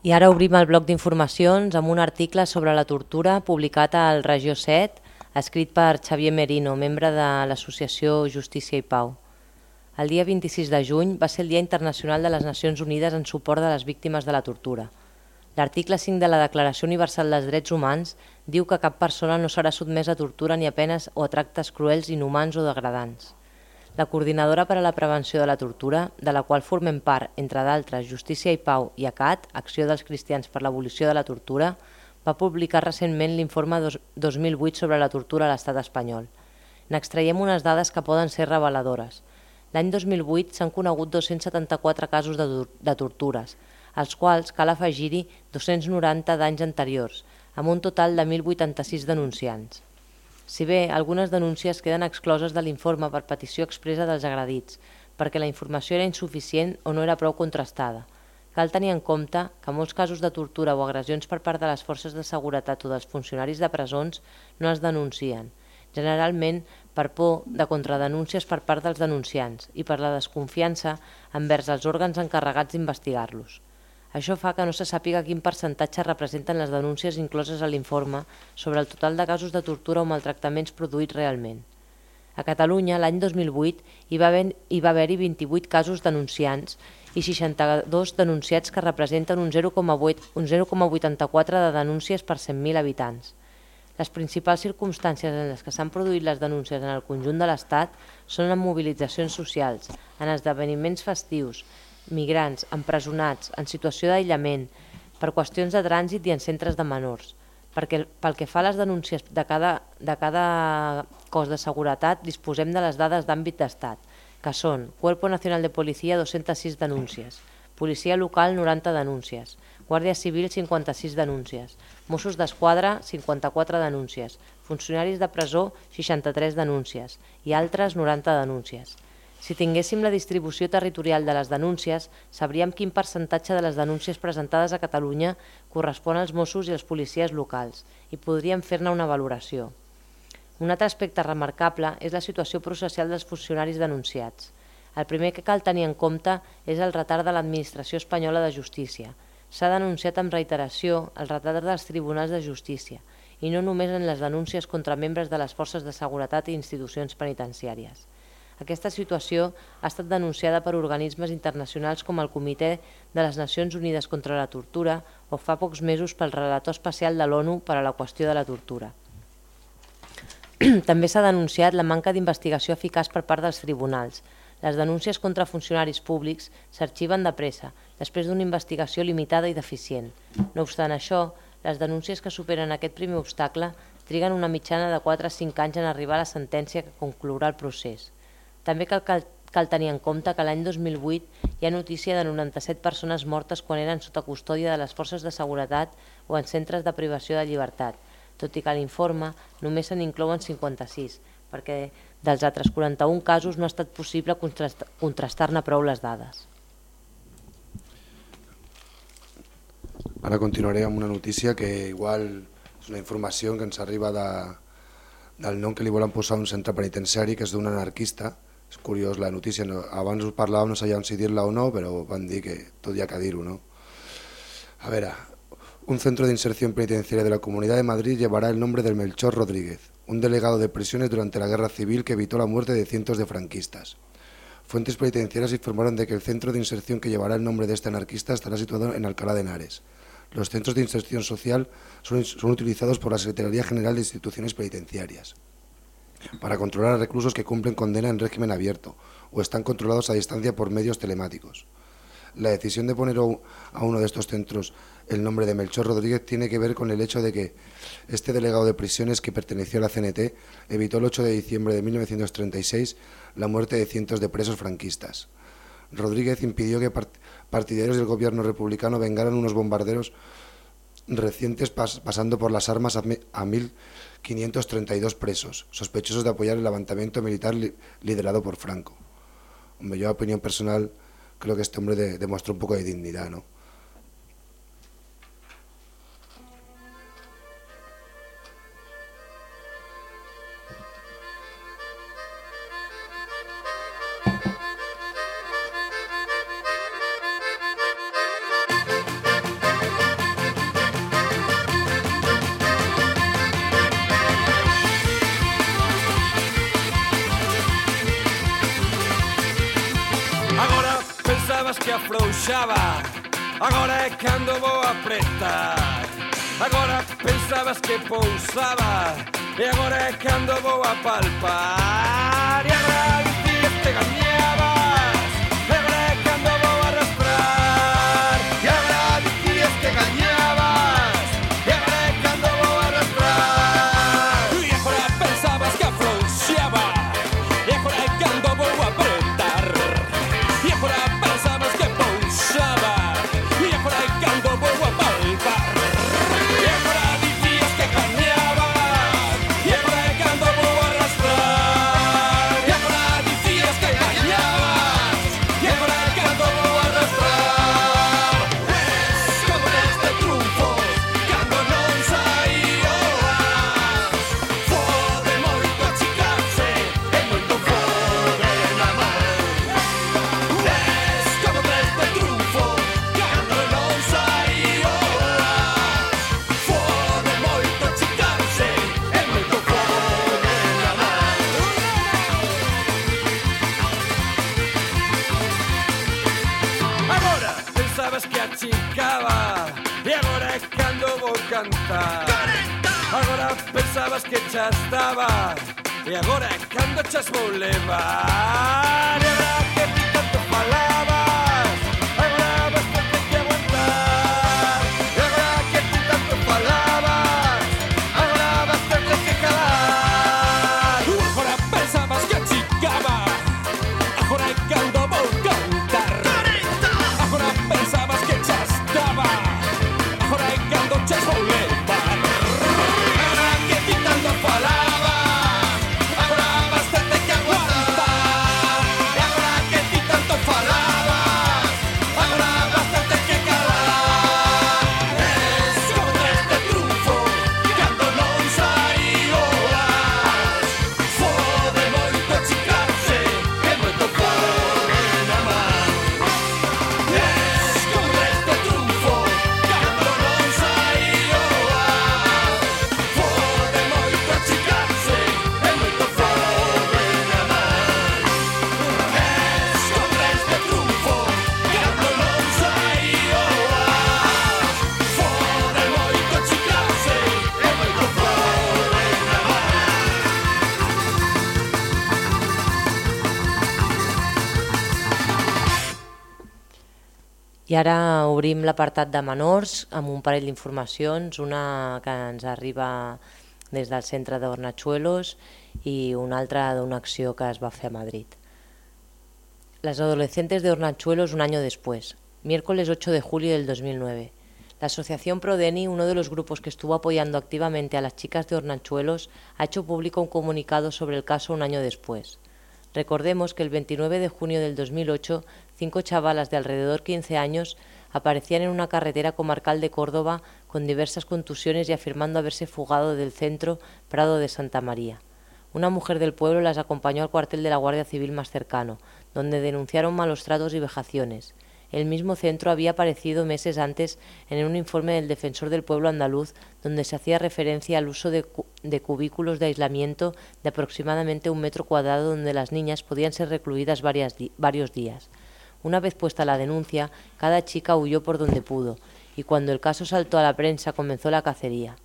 I ara obrim el bloc d'informacions amb un article sobre la tortura publicat al Regió 7, escrit per Xavier Merino, membre de l'Associació Justícia i Pau. El dia 26 de juny va ser el Dia Internacional de les Nacions Unides en suport de les víctimes de la tortura. L'article 5 de la Declaració Universal dels Drets Humans diu que cap persona no serà sotmesa a tortura ni a penes o a tractes cruels, inhumans o degradants. La Coordinadora per a la Prevenció de la Tortura, de la qual formem part, entre d'altres, Justícia i Pau i ACAT, Acció dels Cristians per l'Abolició de la Tortura, va publicar recentment l'informe 2008 sobre la tortura a l'estat espanyol. N'extraiem unes dades que poden ser reveladores. L'any 2008 s'han conegut 274 casos de, de tortures, als quals cal afegir-hi 290 d'anys anteriors, amb un total de 1.086 denunciants. Si bé algunes denúncies queden excloses de l'informe per petició expressa dels agredits, perquè la informació era insuficient o no era prou contrastada. Cal tenir en compte que molts casos de tortura o agressions per part de les forces de seguretat o dels funcionaris de presons no es denuncien, generalment per por de contradenúncies per part dels denunciants i per la desconfiança envers els òrgans encarregats d'investigar-los. Això fa que no se sàpiga quin percentatge representen les denúncies incloses a l'informe sobre el total de casos de tortura o maltractaments produïts realment. A Catalunya, l'any 2008, hi va haver-hi 28 casos denunciants i 62 denunciats que representen un 0,84 de denúncies per 100.000 habitants. Les principals circumstàncies en les que s'han produït les denúncies en el conjunt de l'Estat són en mobilitzacions socials, en esdeveniments festius, migrants, empresonats, en situació d'aïllament, per qüestions de trànsit i en centres de menors. Perquè, pel que fa a les denúncies de cada, de cada cos de seguretat, disposem de les dades d'àmbit d'estat, que són Cuerpo Nacional de Policía 206 denúncies, Policia Local 90 denúncies, Guàrdia Civil 56 denúncies, Mossos d'Esquadra 54 denúncies, funcionaris de presó 63 denúncies i altres 90 denúncies. Si tinguéssim la distribució territorial de les denúncies, sabríem quin percentatge de les denúncies presentades a Catalunya correspon als Mossos i als policies locals i podríem fer-ne una valoració. Un altre aspecte remarcable és la situació processal dels funcionaris denunciats. El primer que cal tenir en compte és el retard de l'administració espanyola de justícia. S'ha denunciat amb reiteració el retard dels tribunals de justícia i no només en les denúncies contra membres de les forces de seguretat i institucions penitenciàries. Aquesta situació ha estat denunciada per organismes internacionals com el Comitè de les Nacions Unides contra la Tortura o fa pocs mesos pel relator especial de l'ONU per a la qüestió de la tortura. [CLEARS THROAT] També s'ha denunciat la manca d'investigació eficaç per part dels tribunals. Les denúncies contra funcionaris públics s'arxiven de pressa, després d'una investigació limitada i deficient. No obstant això, les denúncies que superen aquest primer obstacle triguen una mitjana de 4 a 5 anys en arribar a la sentència que conclourà el procés. També cal, cal, cal tenir en compte que l'any 2008 hi ha notícia de 97 persones mortes quan eren sota custòdia de les forces de seguretat o en centres de privació de llibertat, tot i que l'informe només se n'inclouen 56, perquè dels altres 41 casos no ha estat possible contrastar-ne prou les dades. Ara continuaré amb una notícia que igual és una informació que ens arriba de, del nom que li volen posar un centre penitenciari que és d'un anarquista és curiós la notícia, no? abans us parlàvem, no sabíem si dir-la o no, però van dir que tot hi ha que. No? A veure, Un centro de inserción penitenciaria de la Comunidad de Madrid llevará el nombre del Melchor Rodríguez, un delegado de prisiones durante la Guerra Civil que evitó la muerte de cientos de franquistas. Fuentes penitenciarias informaron de que el centro de inserción que llevará el nombre de este anarquista estará situado en Alcalá de Henares. Los centros de inserción social son utilizados por la Secretaría General de Instituciones Penitenciarias para controlar a reclusos que cumplen condena en régimen abierto o están controlados a distancia por medios telemáticos. La decisión de poner a uno de estos centros el nombre de Melchor Rodríguez tiene que ver con el hecho de que este delegado de prisiones que perteneció a la CNT evitó el 8 de diciembre de 1936 la muerte de cientos de presos franquistas. Rodríguez impidió que partidarios del gobierno republicano vengaran unos bombarderos recientes pasando por las armas a, a 1.532 presos, sospechosos de apoyar el levantamiento militar liderado por Franco. Hombre, yo, a opinión personal, creo que este hombre demostró un poco de dignidad, ¿no? I ara obrim l'apartat de menors amb un parell d'informacions, una que ens arriba des del centre d'Hornachuelos i una altra d'una acció que es va a Madrid. Las adolescentes de Hornachuelos un año después, miércoles 8 de julio del 2009. La Asociación Prodeni, uno de los grupos que estuvo apoyando activamente a las chicas de Hornachuelos, ha hecho público un comunicado sobre el caso un año después. Recordemos que el 29 de junio del 2008, cinco chavalas de alrededor 15 años aparecían en una carretera comarcal de Córdoba con diversas contusiones y afirmando haberse fugado del centro Prado de Santa María. Una mujer del pueblo las acompañó al cuartel de la Guardia Civil más cercano, donde denunciaron malos tratos y vejaciones. El mismo centro había aparecido meses antes en un informe del Defensor del Pueblo andaluz donde se hacía referencia al uso de, cubículos de aislamiento de aproximadamente un metro cuadrado donde las niñas podían ser recluidas varios días. Una vez puesta la denuncia, cada chica huyó por donde pudo, y cuando el caso saltó a la prensa comenzó la cacería.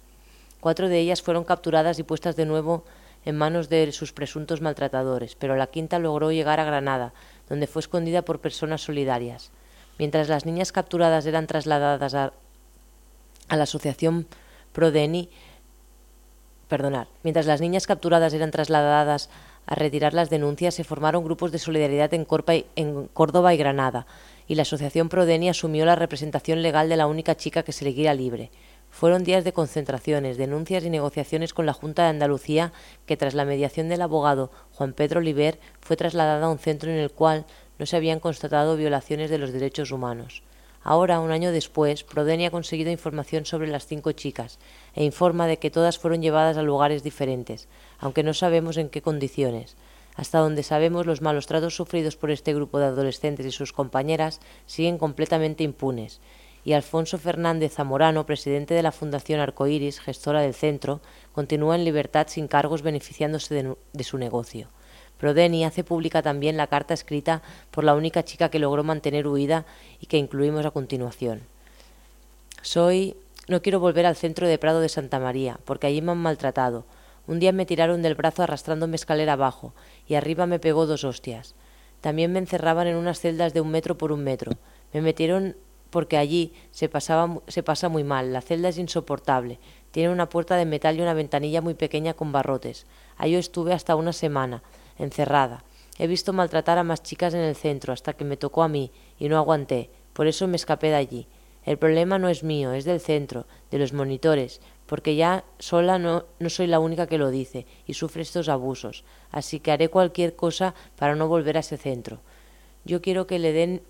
Cuatro de ellas fueron capturadas y puestas de nuevo en manos de sus presuntos maltratadores, pero la quinta logró llegar a Granada, donde fue escondida por personas solidarias. Mientras las niñas capturadas eran trasladadas a, a la asociación Prodeni, perdonar, mientras las niñas capturadas eran trasladadas a retirar las denuncias, se formaron grupos de solidaridad en, Córdoba y Granada, y la asociación Prodeni asumió la representación legal de la única chica que se seguía libre. Fueron días de concentraciones, denuncias y negociaciones con la Junta de Andalucía, que tras la mediación del abogado Juan Pedro Oliver fue trasladada a un centro en el cual no se habían constatado violaciones de los derechos humanos. Ahora, un año después, Prodeni ha conseguido información sobre las cinco chicas e informa de que todas fueron llevadas a lugares diferentes, aunque no sabemos en qué condiciones. Hasta donde sabemos, los malos tratos sufridos por este grupo de adolescentes y sus compañeras siguen completamente impunes. Y Alfonso Fernández Zamorano, presidente de la Fundación Arcoiris, gestora del centro, continúa en libertad sin cargos beneficiándose de, de su negocio. Prodeni hace pública también la carta escrita por la única chica que logró mantener huida y que incluimos a continuación. Soy... No quiero volver al centro de Prado de Santa María, porque allí me han maltratado. Un día me tiraron del brazo arrastrándome escalera abajo, y arriba me pegó dos hostias. También me encerraban en unas celdas de un metro por un metro. Me metieron porque allí se, pasaba, pasa muy mal, la celda es insoportable, tiene una puerta de metal y una ventanilla muy pequeña con barrotes. Allí estuve hasta una semana, encerrada. He visto maltratar a más chicas en el centro hasta que me tocó a mí y no aguanté. Por eso me escapé de allí. El problema no es mío, es del centro, de los monitores, porque ya sola no, no soy la única que lo dice y sufre estos abusos, así que haré cualquier cosa para no volver a ese centro. Yo quiero que le den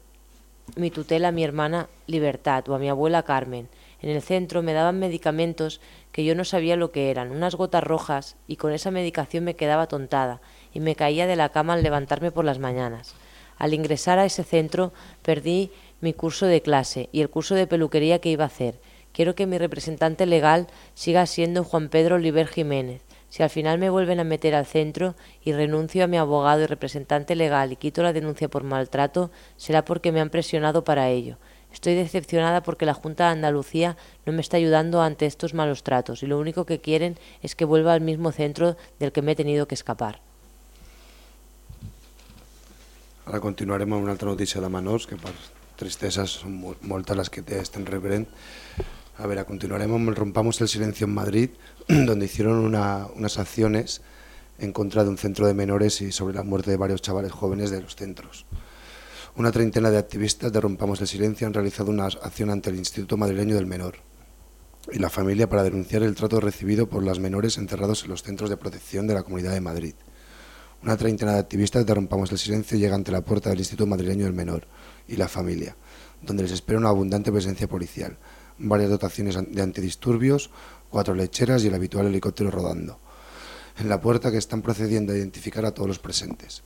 mi tutela a mi hermana Libertad o a mi abuela Carmen. En el centro me daban medicamentos que yo no sabía lo que eran, unas gotas rojas, y con esa medicación me quedaba tontada, y me caía de la cama al levantarme por las mañanas. Al ingresar a ese centro perdí mi curso de clase y el curso de peluquería que iba a hacer. Quiero que mi representante legal siga siendo Juan Pedro Oliver Jiménez. Si al final me vuelven a meter al centro y renuncio a mi abogado y representante legal y quito la denuncia por maltrato, será porque me han presionado para ello. Estoy decepcionada porque la Junta de Andalucía no me está ayudando ante estos malos tratos y lo único que quieren es que vuelva al mismo centro del que me he tenido que escapar. Ara continuarem amb una altra notícia de menors, que per tristeses són moltes les que te estem rebrent. A ver, continuaremos amb el Rompamos el Silencio en Madrid, [CLEARS THROAT] donde hicieron una, unas acciones en contra de un centro de menores y sobre la muerte de varios chavales jóvenes de los centros. Una treintena de activistas de Rompamos el Silencio han realizado una acción ante el Instituto Madrileño del Menor y la familia para denunciar el trato recibido por las menores encerrados en los centros de protección de la Comunidad de Madrid. Una treintena de activistas de Rompamos el Silencio llega ante la puerta del Instituto Madrileño del Menor y la familia, donde les espera una abundante presencia policial, varias dotaciones de antidisturbios, cuatro lecheras y el habitual helicóptero rodando. En la puerta que están procediendo a identificar a todos los presentes.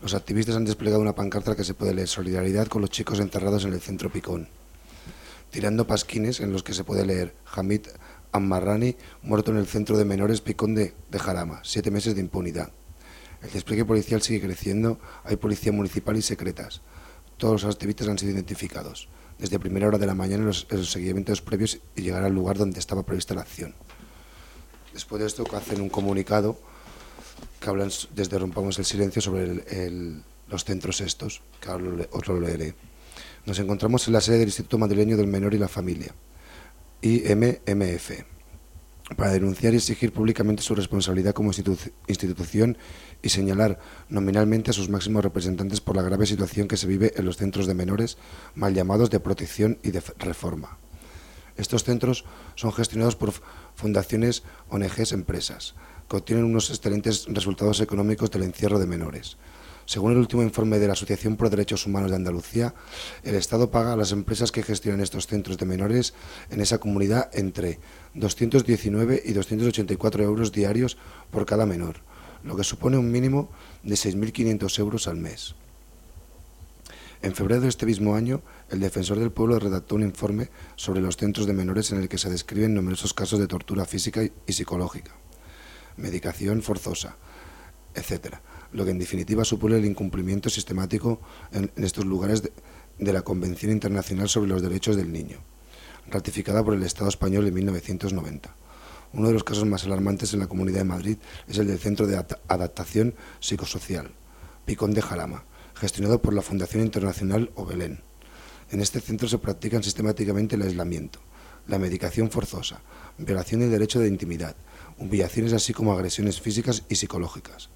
Los activistas han desplegado una pancarta que se puede leer solidaridad con los chicos encerrados en el centro Picón, tirando pasquines en los que se puede leer Hamid Ammarrani, muerto en el centro de menores Picón de, de Jarama, siete meses de impunidad. El despliegue policial sigue creciendo, hay policía municipal y secretas. Todos los activistas han sido identificados. Desde primera hora de la mañana los, seguimientos previos y llegar al lugar donde estaba prevista la acción. Después de esto hacen un comunicado que hablan desde Rompamos el Silencio sobre los centros estos, que ahora os lo leeré. Nos encontramos en la sede del Instituto Madrileño del Menor y la Familia, IMMF, para denunciar y exigir públicamente su responsabilidad como institu institución y señalar nominalmente a sus máximos representantes por la grave situación que se vive en los centros de menores mal llamados de protección y de reforma. Estos centros son gestionados por fundaciones, ONGs, empresas, que obtienen unos excelentes resultados económicos del encierro de menores. Según el último informe de la Asociación por Derechos Humanos de Andalucía, el Estado paga a las empresas que gestionan estos centros de menores en esa comunidad entre 219 y 284 euros diarios por cada menor, lo que supone un mínimo de 6.500 euros al mes. En febrero de este mismo año, el defensor del pueblo redactó un informe sobre los centros de menores en el que se describen numerosos casos de tortura física y psicológica, medicación forzosa, etc., lo que en definitiva supone el incumplimiento sistemático en, estos lugares de la Convención Internacional sobre los Derechos del Niño, ratificada por el Estado español en 1990. Uno de los casos más alarmantes en la Comunidad de Madrid es el del Centro de Adaptación Psicosocial, Picón de Jarama, gestionado por la Fundación Internacional Obelén. En este centro se practican sistemáticamente el aislamiento, la medicación forzosa, violación del derecho de intimidad, humillaciones así como agresiones físicas y psicológicas.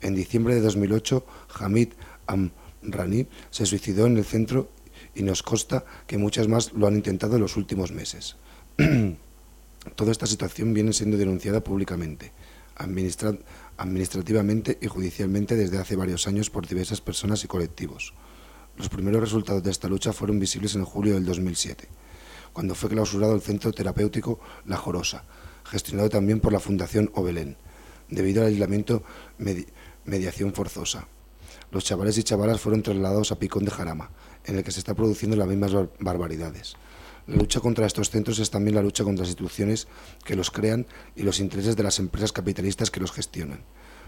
En diciembre de 2008, Hamid Amrani se suicidó en el centro y nos consta que muchas más lo han intentado en los últimos meses. [CLEARS THROAT] Toda esta situación viene siendo denunciada públicamente, administrativamente y judicialmente desde hace varios años por diversas personas y colectivos. Los primeros resultados de esta lucha fueron visibles en julio del 2007, cuando fue clausurado el centro terapéutico La Jorosa, gestionado también por la Fundación Obelén, debido al aislamiento mediación forzosa. Los chavales y chavalas fueron trasladados a Picón de Jarama, en el que se está produciendo las mismas barbaridades. La lucha contra estos centros es también la lucha contra las instituciones que los crean y los intereses de las empresas capitalistas que los gestionan.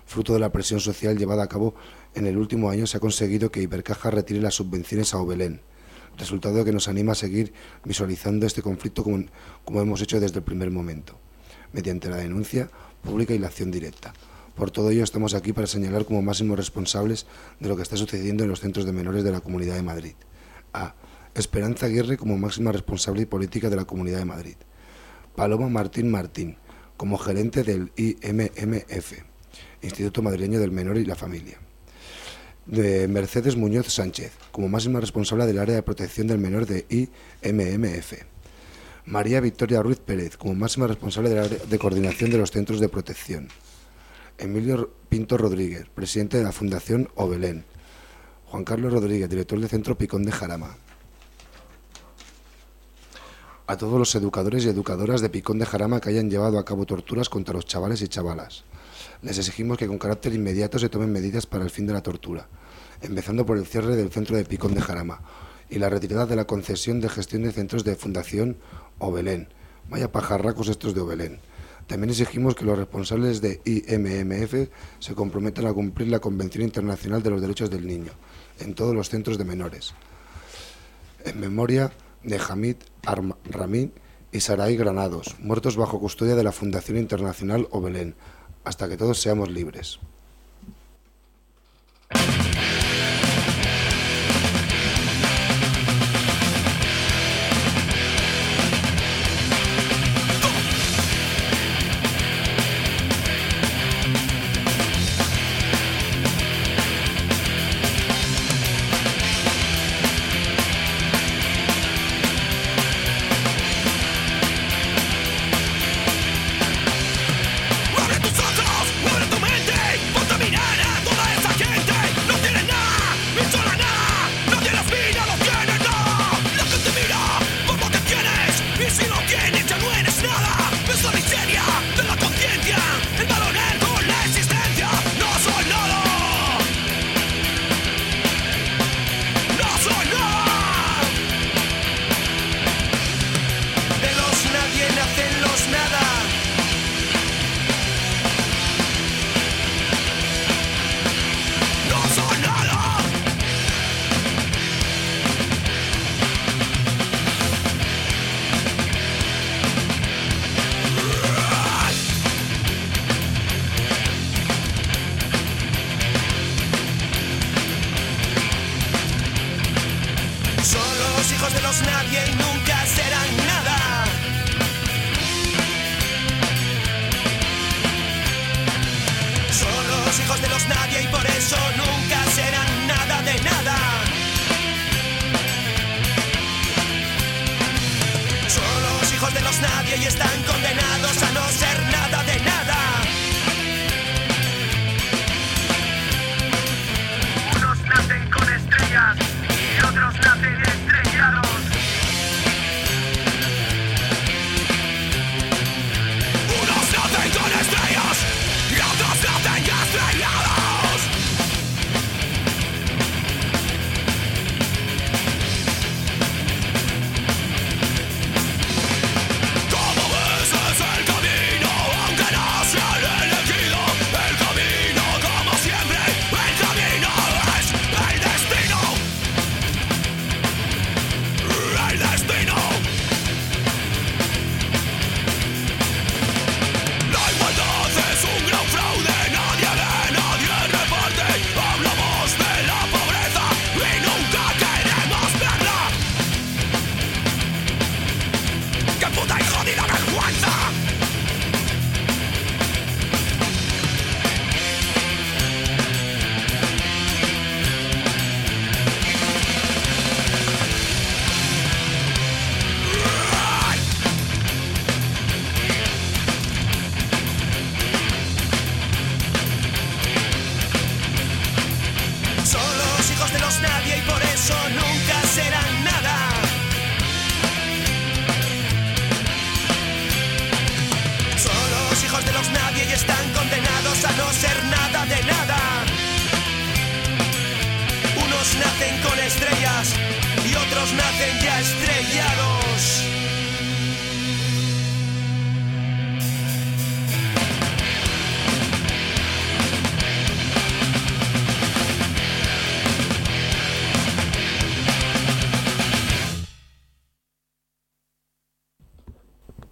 Fruto de la presión social llevada a cabo en el último año se ha conseguido que Ibercaja retire las subvenciones a Obelén, resultado que nos anima a seguir visualizando este conflicto como, como hemos hecho desde el primer momento, mediante la denuncia pública y la acción directa. Por todo ello estamos aquí para señalar como máximos responsables de lo que está sucediendo en los centros de menores de la Comunidad de Madrid. A. Esperanza Aguirre como máxima responsable y política de la Comunidad de Madrid. Paloma Martín Martín como gerente del IMMF, Instituto Madrileño del Menor y la Familia. De Mercedes Muñoz Sánchez como máxima responsable del área de protección del menor de IMMF. María Victoria Ruiz Pérez como máxima responsable del área de coordinación de los centros de protección. Emilio Pinto Rodríguez, presidente de la Fundación Obelén. Juan Carlos Rodríguez, director del Centro Picón de Jarama a todos los educadores y educadoras de Picón de Jarama que hayan llevado a cabo torturas contra los chavales y chavalas. Les exigimos que con carácter inmediato se tomen medidas para el fin de la tortura, empezando por el cierre del centro de Picón de Jarama y la retirada de la concesión de gestión de centros de Fundación o Belén. Vaya pajarracos estos de Obelén. También exigimos que los responsables de IMMF se comprometan a cumplir la Convención Internacional de los Derechos del Niño en todos los centros de menores. En memoria de Hamid Ramin y Saray Granados, muertos bajo custodia de la Fundación Internacional Obelén, hasta que todos seamos libres.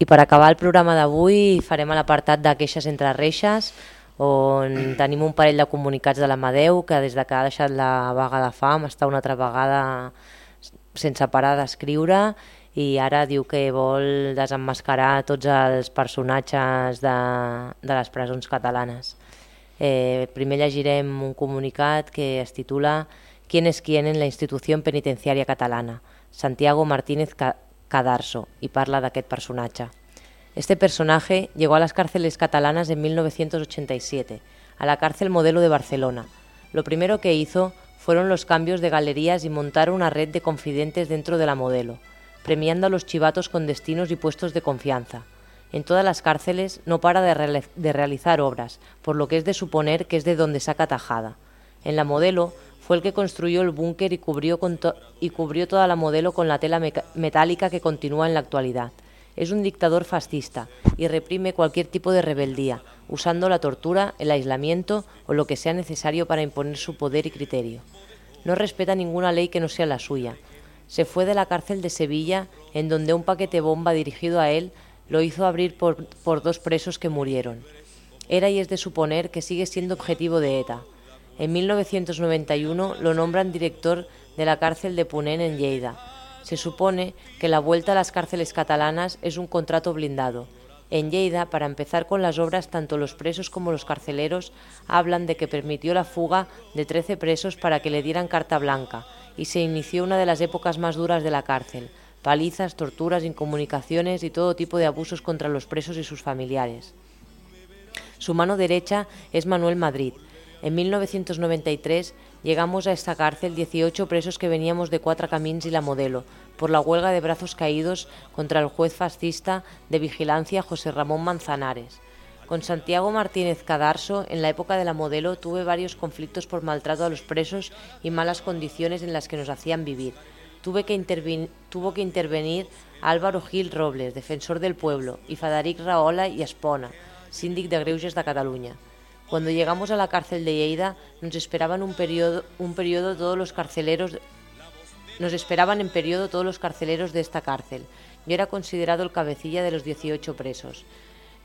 I per acabar el programa d'avui farem l'apartat de queixes entre reixes, on [CLEARS THROAT] tenim un parell de comunicats de l'Amadeu que des de que ha deixat la vaga de fam està una altra vegada sense parar d'escriure i ara diu que vol desenmascarar tots els personatges de, de les presons catalanes. Eh, primer llegirem un comunicat que es titula ¿Quién es quién en la institución penitenciaria catalana? Santiago Martínez Cadarso y parla d'aquest personatge. Este personaje llegó a las cárceles catalanas en 1987, a la cárcel modelo de Barcelona. Lo primero que hizo fueron los cambios de galerías y montar una red de confidentes dentro de la modelo, premiando a los chivatos con destinos y puestos de confianza. En todas las cárceles no para de realizar obras, por lo que es de suponer que es de donde saca tajada. En la modelo fue el que construyó el búnker y, cubrió toda la modelo con la tela metálica que continúa en la actualidad. Es un dictador fascista y reprime cualquier tipo de rebeldía, usando la tortura, el aislamiento o lo que sea necesario para imponer su poder y criterio. No respeta ninguna ley que no sea la suya. Se fue de la cárcel de Sevilla, en donde un paquete bomba dirigido a él lo hizo abrir por dos presos que murieron. Era y es de suponer que sigue siendo objetivo de ETA. En 1991 lo nombran director de la cárcel de Punén en Lleida. Se supone que la vuelta a las cárceles catalanas es un contrato blindado. En Lleida, para empezar con las obras, tanto los presos como los carceleros hablan de que permitió la fuga de 13 presos para que le dieran carta blanca y se inició una de las épocas más duras de la cárcel, palizas, torturas, incomunicaciones y todo tipo de abusos contra los presos y sus familiares. Su mano derecha es Manuel Madrid, en 1993 llegamos a esta cárcel 18 presos que veníamos de Cuatro Camins y la Modelo, por la huelga de brazos caídos contra el juez fascista de vigilancia José Ramón Manzanares. Con Santiago Martínez Cadarso, en la época de la modelo, tuve varios conflictos por maltrato a los presos y malas condiciones en las que nos hacían vivir. Tuve que tuvo que intervenir Álvaro Gil Robles, defensor del pueblo, y Fadaric Raola y Espona, síndic de Greuges de Cataluña. Cuando llegamos a la cárcel de Lleida, nos esperaban un periodo, un todos los carceleros nos esperaban en periodo todos los carceleros de esta cárcel. Yo era considerado el cabecilla de los 18 presos.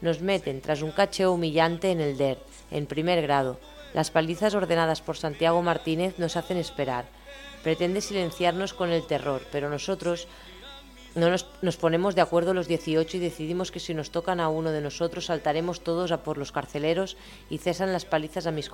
Nos meten, tras un cacheo humillante, en el DER, en primer grado. Las palizas ordenadas por Santiago Martínez nos hacen esperar. Pretende silenciarnos con el terror, pero nosotros no nos, ponemos de acuerdo los 18 y decidimos que si nos tocan a uno de nosotros saltaremos todos a por los carceleros y cesan las palizas a mis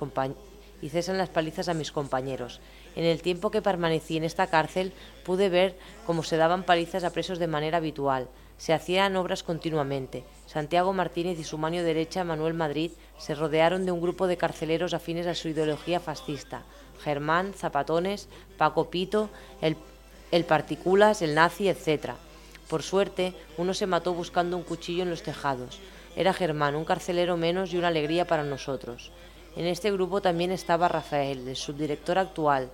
y cesan las palizas a mis compañeros. En el tiempo que permanecí en esta cárcel pude ver cómo se daban palizas a presos de manera habitual. Se hacían obras continuamente. Santiago Martínez y su mano derecha, Manuel Madrid, se rodearon de un grupo de carceleros afines a su ideología fascista. Germán, Zapatones, Paco Pito, el, el Particulas, el Nazi, etc. Por suerte, uno se mató buscando un cuchillo en los tejados. Era Germán, un carcelero menos y una alegría para nosotros. En este grupo también estaba Rafael, el subdirector actual,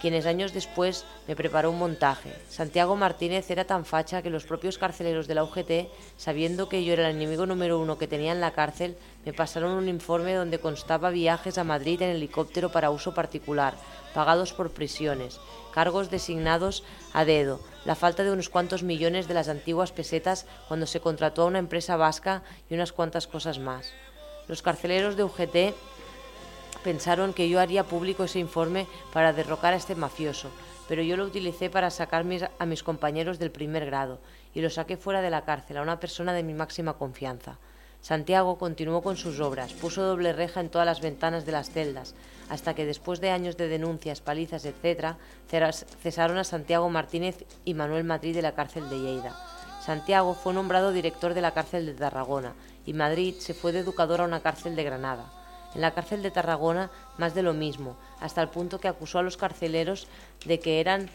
quienes años después me preparó un montaje. Santiago Martínez era tan facha que los propios carceleros de la UGT, sabiendo que yo era el enemigo número uno que tenía en la cárcel, me pasaron un informe donde constaba viajes a Madrid en helicóptero para uso particular, pagados por prisiones, cargos designados a dedo, la falta de unos cuantos millones de las antiguas pesetas cuando se contrató a una empresa vasca y unas cuantas cosas más. Los carceleros de UGT pensaron que yo haría público ese informe para derrocar a este mafioso, pero yo lo utilicé para sacar a mis compañeros del primer grado y lo saqué fuera de la cárcel a una persona de mi máxima confianza. Santiago continuó con sus obras, puso doble reja en todas las ventanas de las celdas, hasta que después de años de denuncias, palizas, etc., cesaron a Santiago Martínez y Manuel Madrid de la cárcel de Lleida. Santiago fue nombrado director de la cárcel de Tarragona y Madrid se fue de educador a una cárcel de Granada. En la cárcel de Tarragona más de lo mismo, hasta el punto que acusó a los carceleros de que eran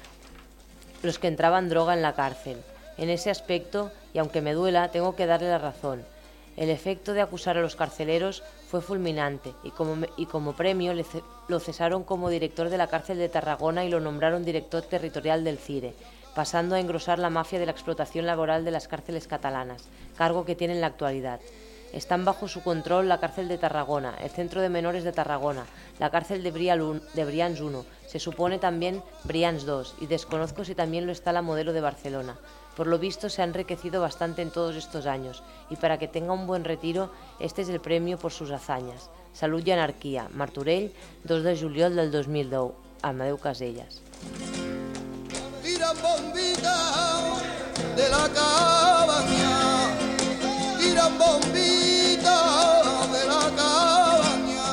los que entraban droga en la cárcel. En ese aspecto, y aunque me duela, tengo que darle la razón. El efecto de acusar a los carceleros fue fulminante y como, y como premio lo cesaron como director de la cárcel de Tarragona y lo nombraron director territorial del CIRE, pasando a engrosar la mafia de la explotación laboral de las cárceles catalanas, cargo que tiene en la actualidad. Están bajo su control la cárcel de Tarragona, el centro de menores de Tarragona, la cárcel de, de Brians 1, se supone también Brians 2 y desconozco si también lo está la modelo de Barcelona. Por lo visto se ha enriquecido bastante en todos estos años y para que tenga un buen retiro, este es el premio por sus hazañas. Salud i anarquia, Martorell, 2 de juliol del 2010, Amadeu Casellas. Tira bombita de la cabaña, bombita de la cabaña,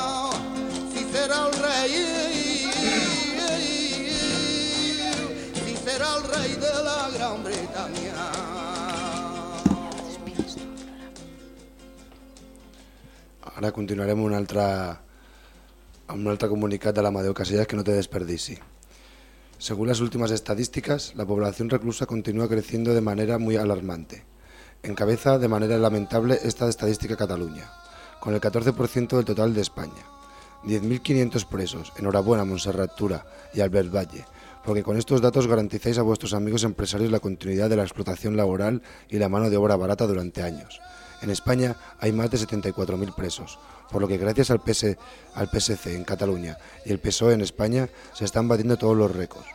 si será el rey, será el rey de la Gran Bretaña. Ara continuarem un altre, amb un altre comunicat de l'Amadeu Casellas que no té desperdici. Según las últimas estadísticas, la población reclusa continúa creciendo de manera muy alarmante. Encabeza de manera lamentable esta estadística Cataluña, con el 14% del total de España. 10.500 presos. Enhorabuena, Montserrat Tura y Albert Valle, porque con estos datos garantizáis a vuestros amigos empresarios la continuidad de la explotación laboral y la mano de obra barata durante años. En España hay más de 74.000 presos, por lo que gracias al, PS PSC en Cataluña y el PSOE en España se están batiendo todos los récords,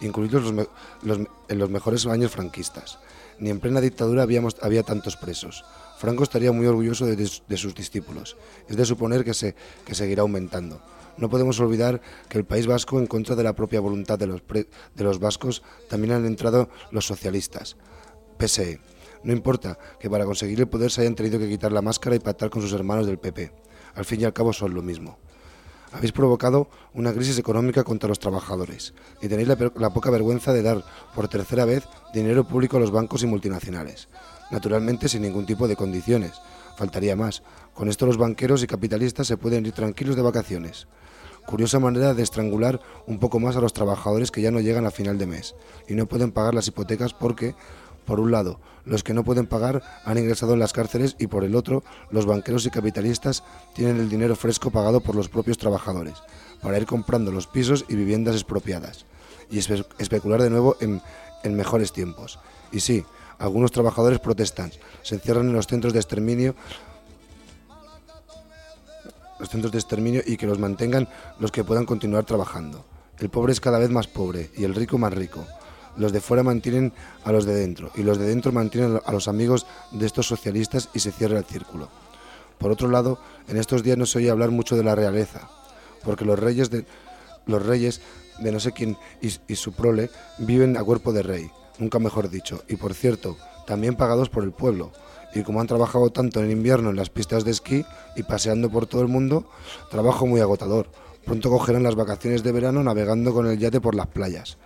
incluidos los los- en los mejores años franquistas. Ni en plena dictadura habíamos, había tantos presos. Franco estaría muy orgulloso de, de sus discípulos. Es de suponer que, se, que seguirá aumentando. No podemos olvidar que el País Vasco, en contra de la propia voluntad de los, de los vascos, también han entrado los socialistas. PSE. No importa que para conseguir el poder se hayan tenido que quitar la máscara y pactar con sus hermanos del PP. Al fin y al cabo son lo mismo. Habéis provocado una crisis económica contra los trabajadores y tenéis la, la poca vergüenza de dar por tercera vez dinero público a los bancos y multinacionales. Naturalmente sin ningún tipo de condiciones. Faltaría más. Con esto los banqueros y capitalistas se pueden ir tranquilos de vacaciones. Curiosa manera de estrangular un poco más a los trabajadores que ya no llegan a final de mes y no pueden pagar las hipotecas porque, por un lado, los que no pueden pagar han ingresado en las cárceles y por el otro, los banqueros y capitalistas tienen el dinero fresco pagado por los propios trabajadores para ir comprando los pisos y viviendas expropiadas y espe- especular de nuevo en, en mejores tiempos. Y sí, algunos trabajadores protestan, se encierran en los centros de exterminio los centros de exterminio y que los mantengan los que puedan continuar trabajando. El pobre es cada vez más pobre y el rico más rico. Los de fuera mantienen a los de dentro y los de dentro mantienen a los amigos de estos socialistas y se cierra el círculo. Por otro lado, en estos días no se oye hablar mucho de la realeza, porque los reyes de los reyes de no sé quién y, y su prole viven a cuerpo de rey, nunca mejor dicho, y por cierto, también pagados por el pueblo. Y como han trabajado tanto en invierno en las pistas de esquí y paseando por todo el mundo, trabajo muy agotador. Pronto cogerán las vacaciones de verano navegando con el yate por las playas.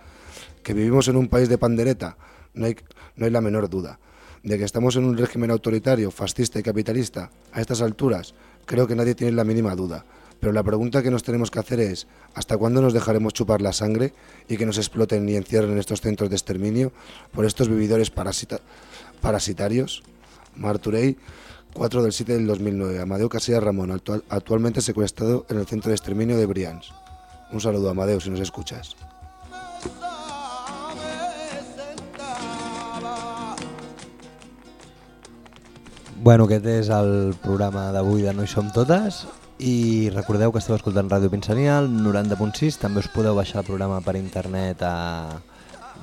Que vivimos en un país de pandereta, no hay, no hay la menor duda. De que estamos en un régimen autoritario, fascista y capitalista, a estas alturas, creo que nadie tiene la mínima duda. Pero la pregunta que nos tenemos que hacer es, ¿hasta cuándo nos dejaremos chupar la sangre y que nos exploten y encierren en estos centros de exterminio por estos vividores parasita- parasitarios? Marturey, 4 del 7 del 2009. Amadeo Casillas Ramón, actual- actualmente secuestrado en el centro de exterminio de Brians. Un saludo, Amadeo, si nos escuchas. Bueno, aquest és el programa d'avui de No hi som totes i recordeu que esteu escoltant Ràdio Pinsania al 90.6, també us podeu baixar el programa per internet a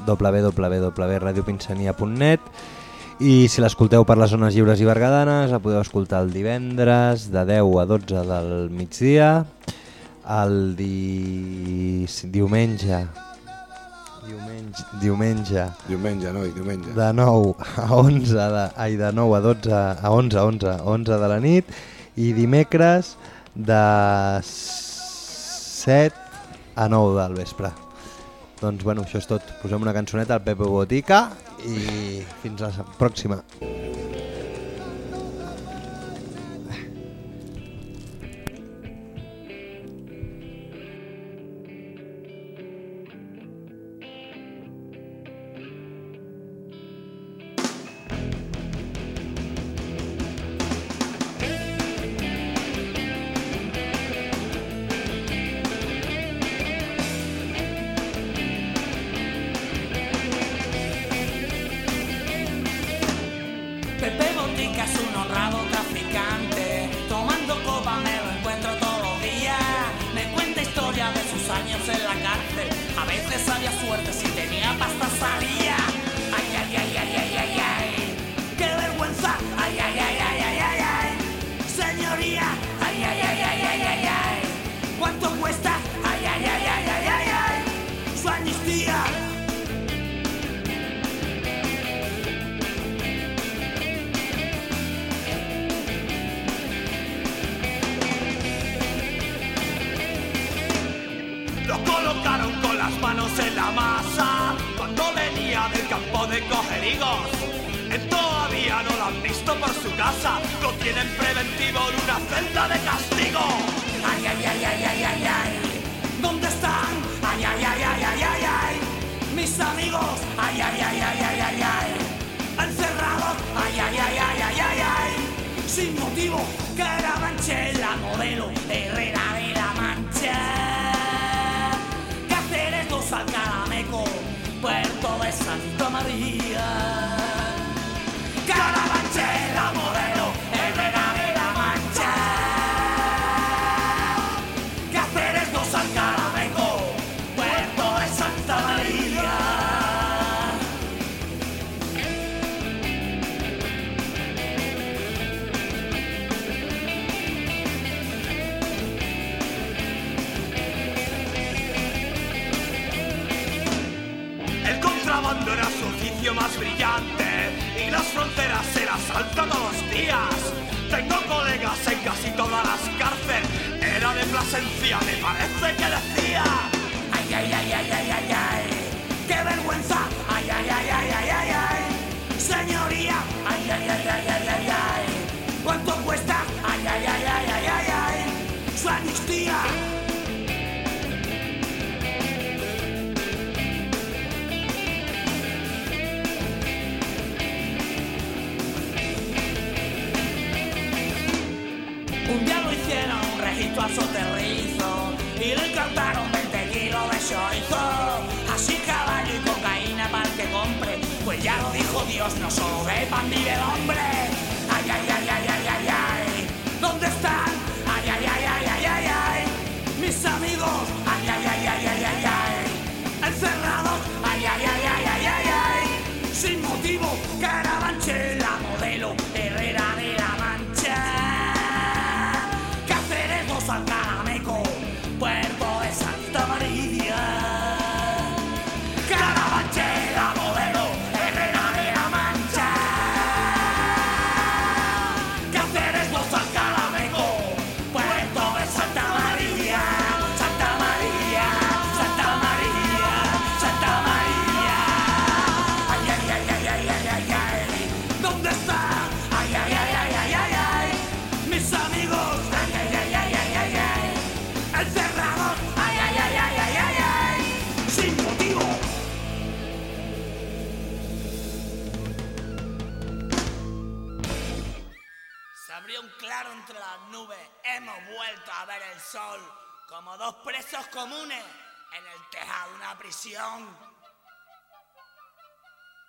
www.radiopinsania.net i si l'escolteu per les zones lliures i bergadanes el podeu escoltar el divendres de 10 a 12 del migdia el di... diumenge diumenge, diumenge Diumenge, no? Diumenge. de 9 a 11 de, ai, de 9 a 12 a 11 a 11 11 de la nit i dimecres de 7 a 9 del vespre doncs bueno, això és tot. Posem una cançoneta al Pepe Botica i fins la pròxima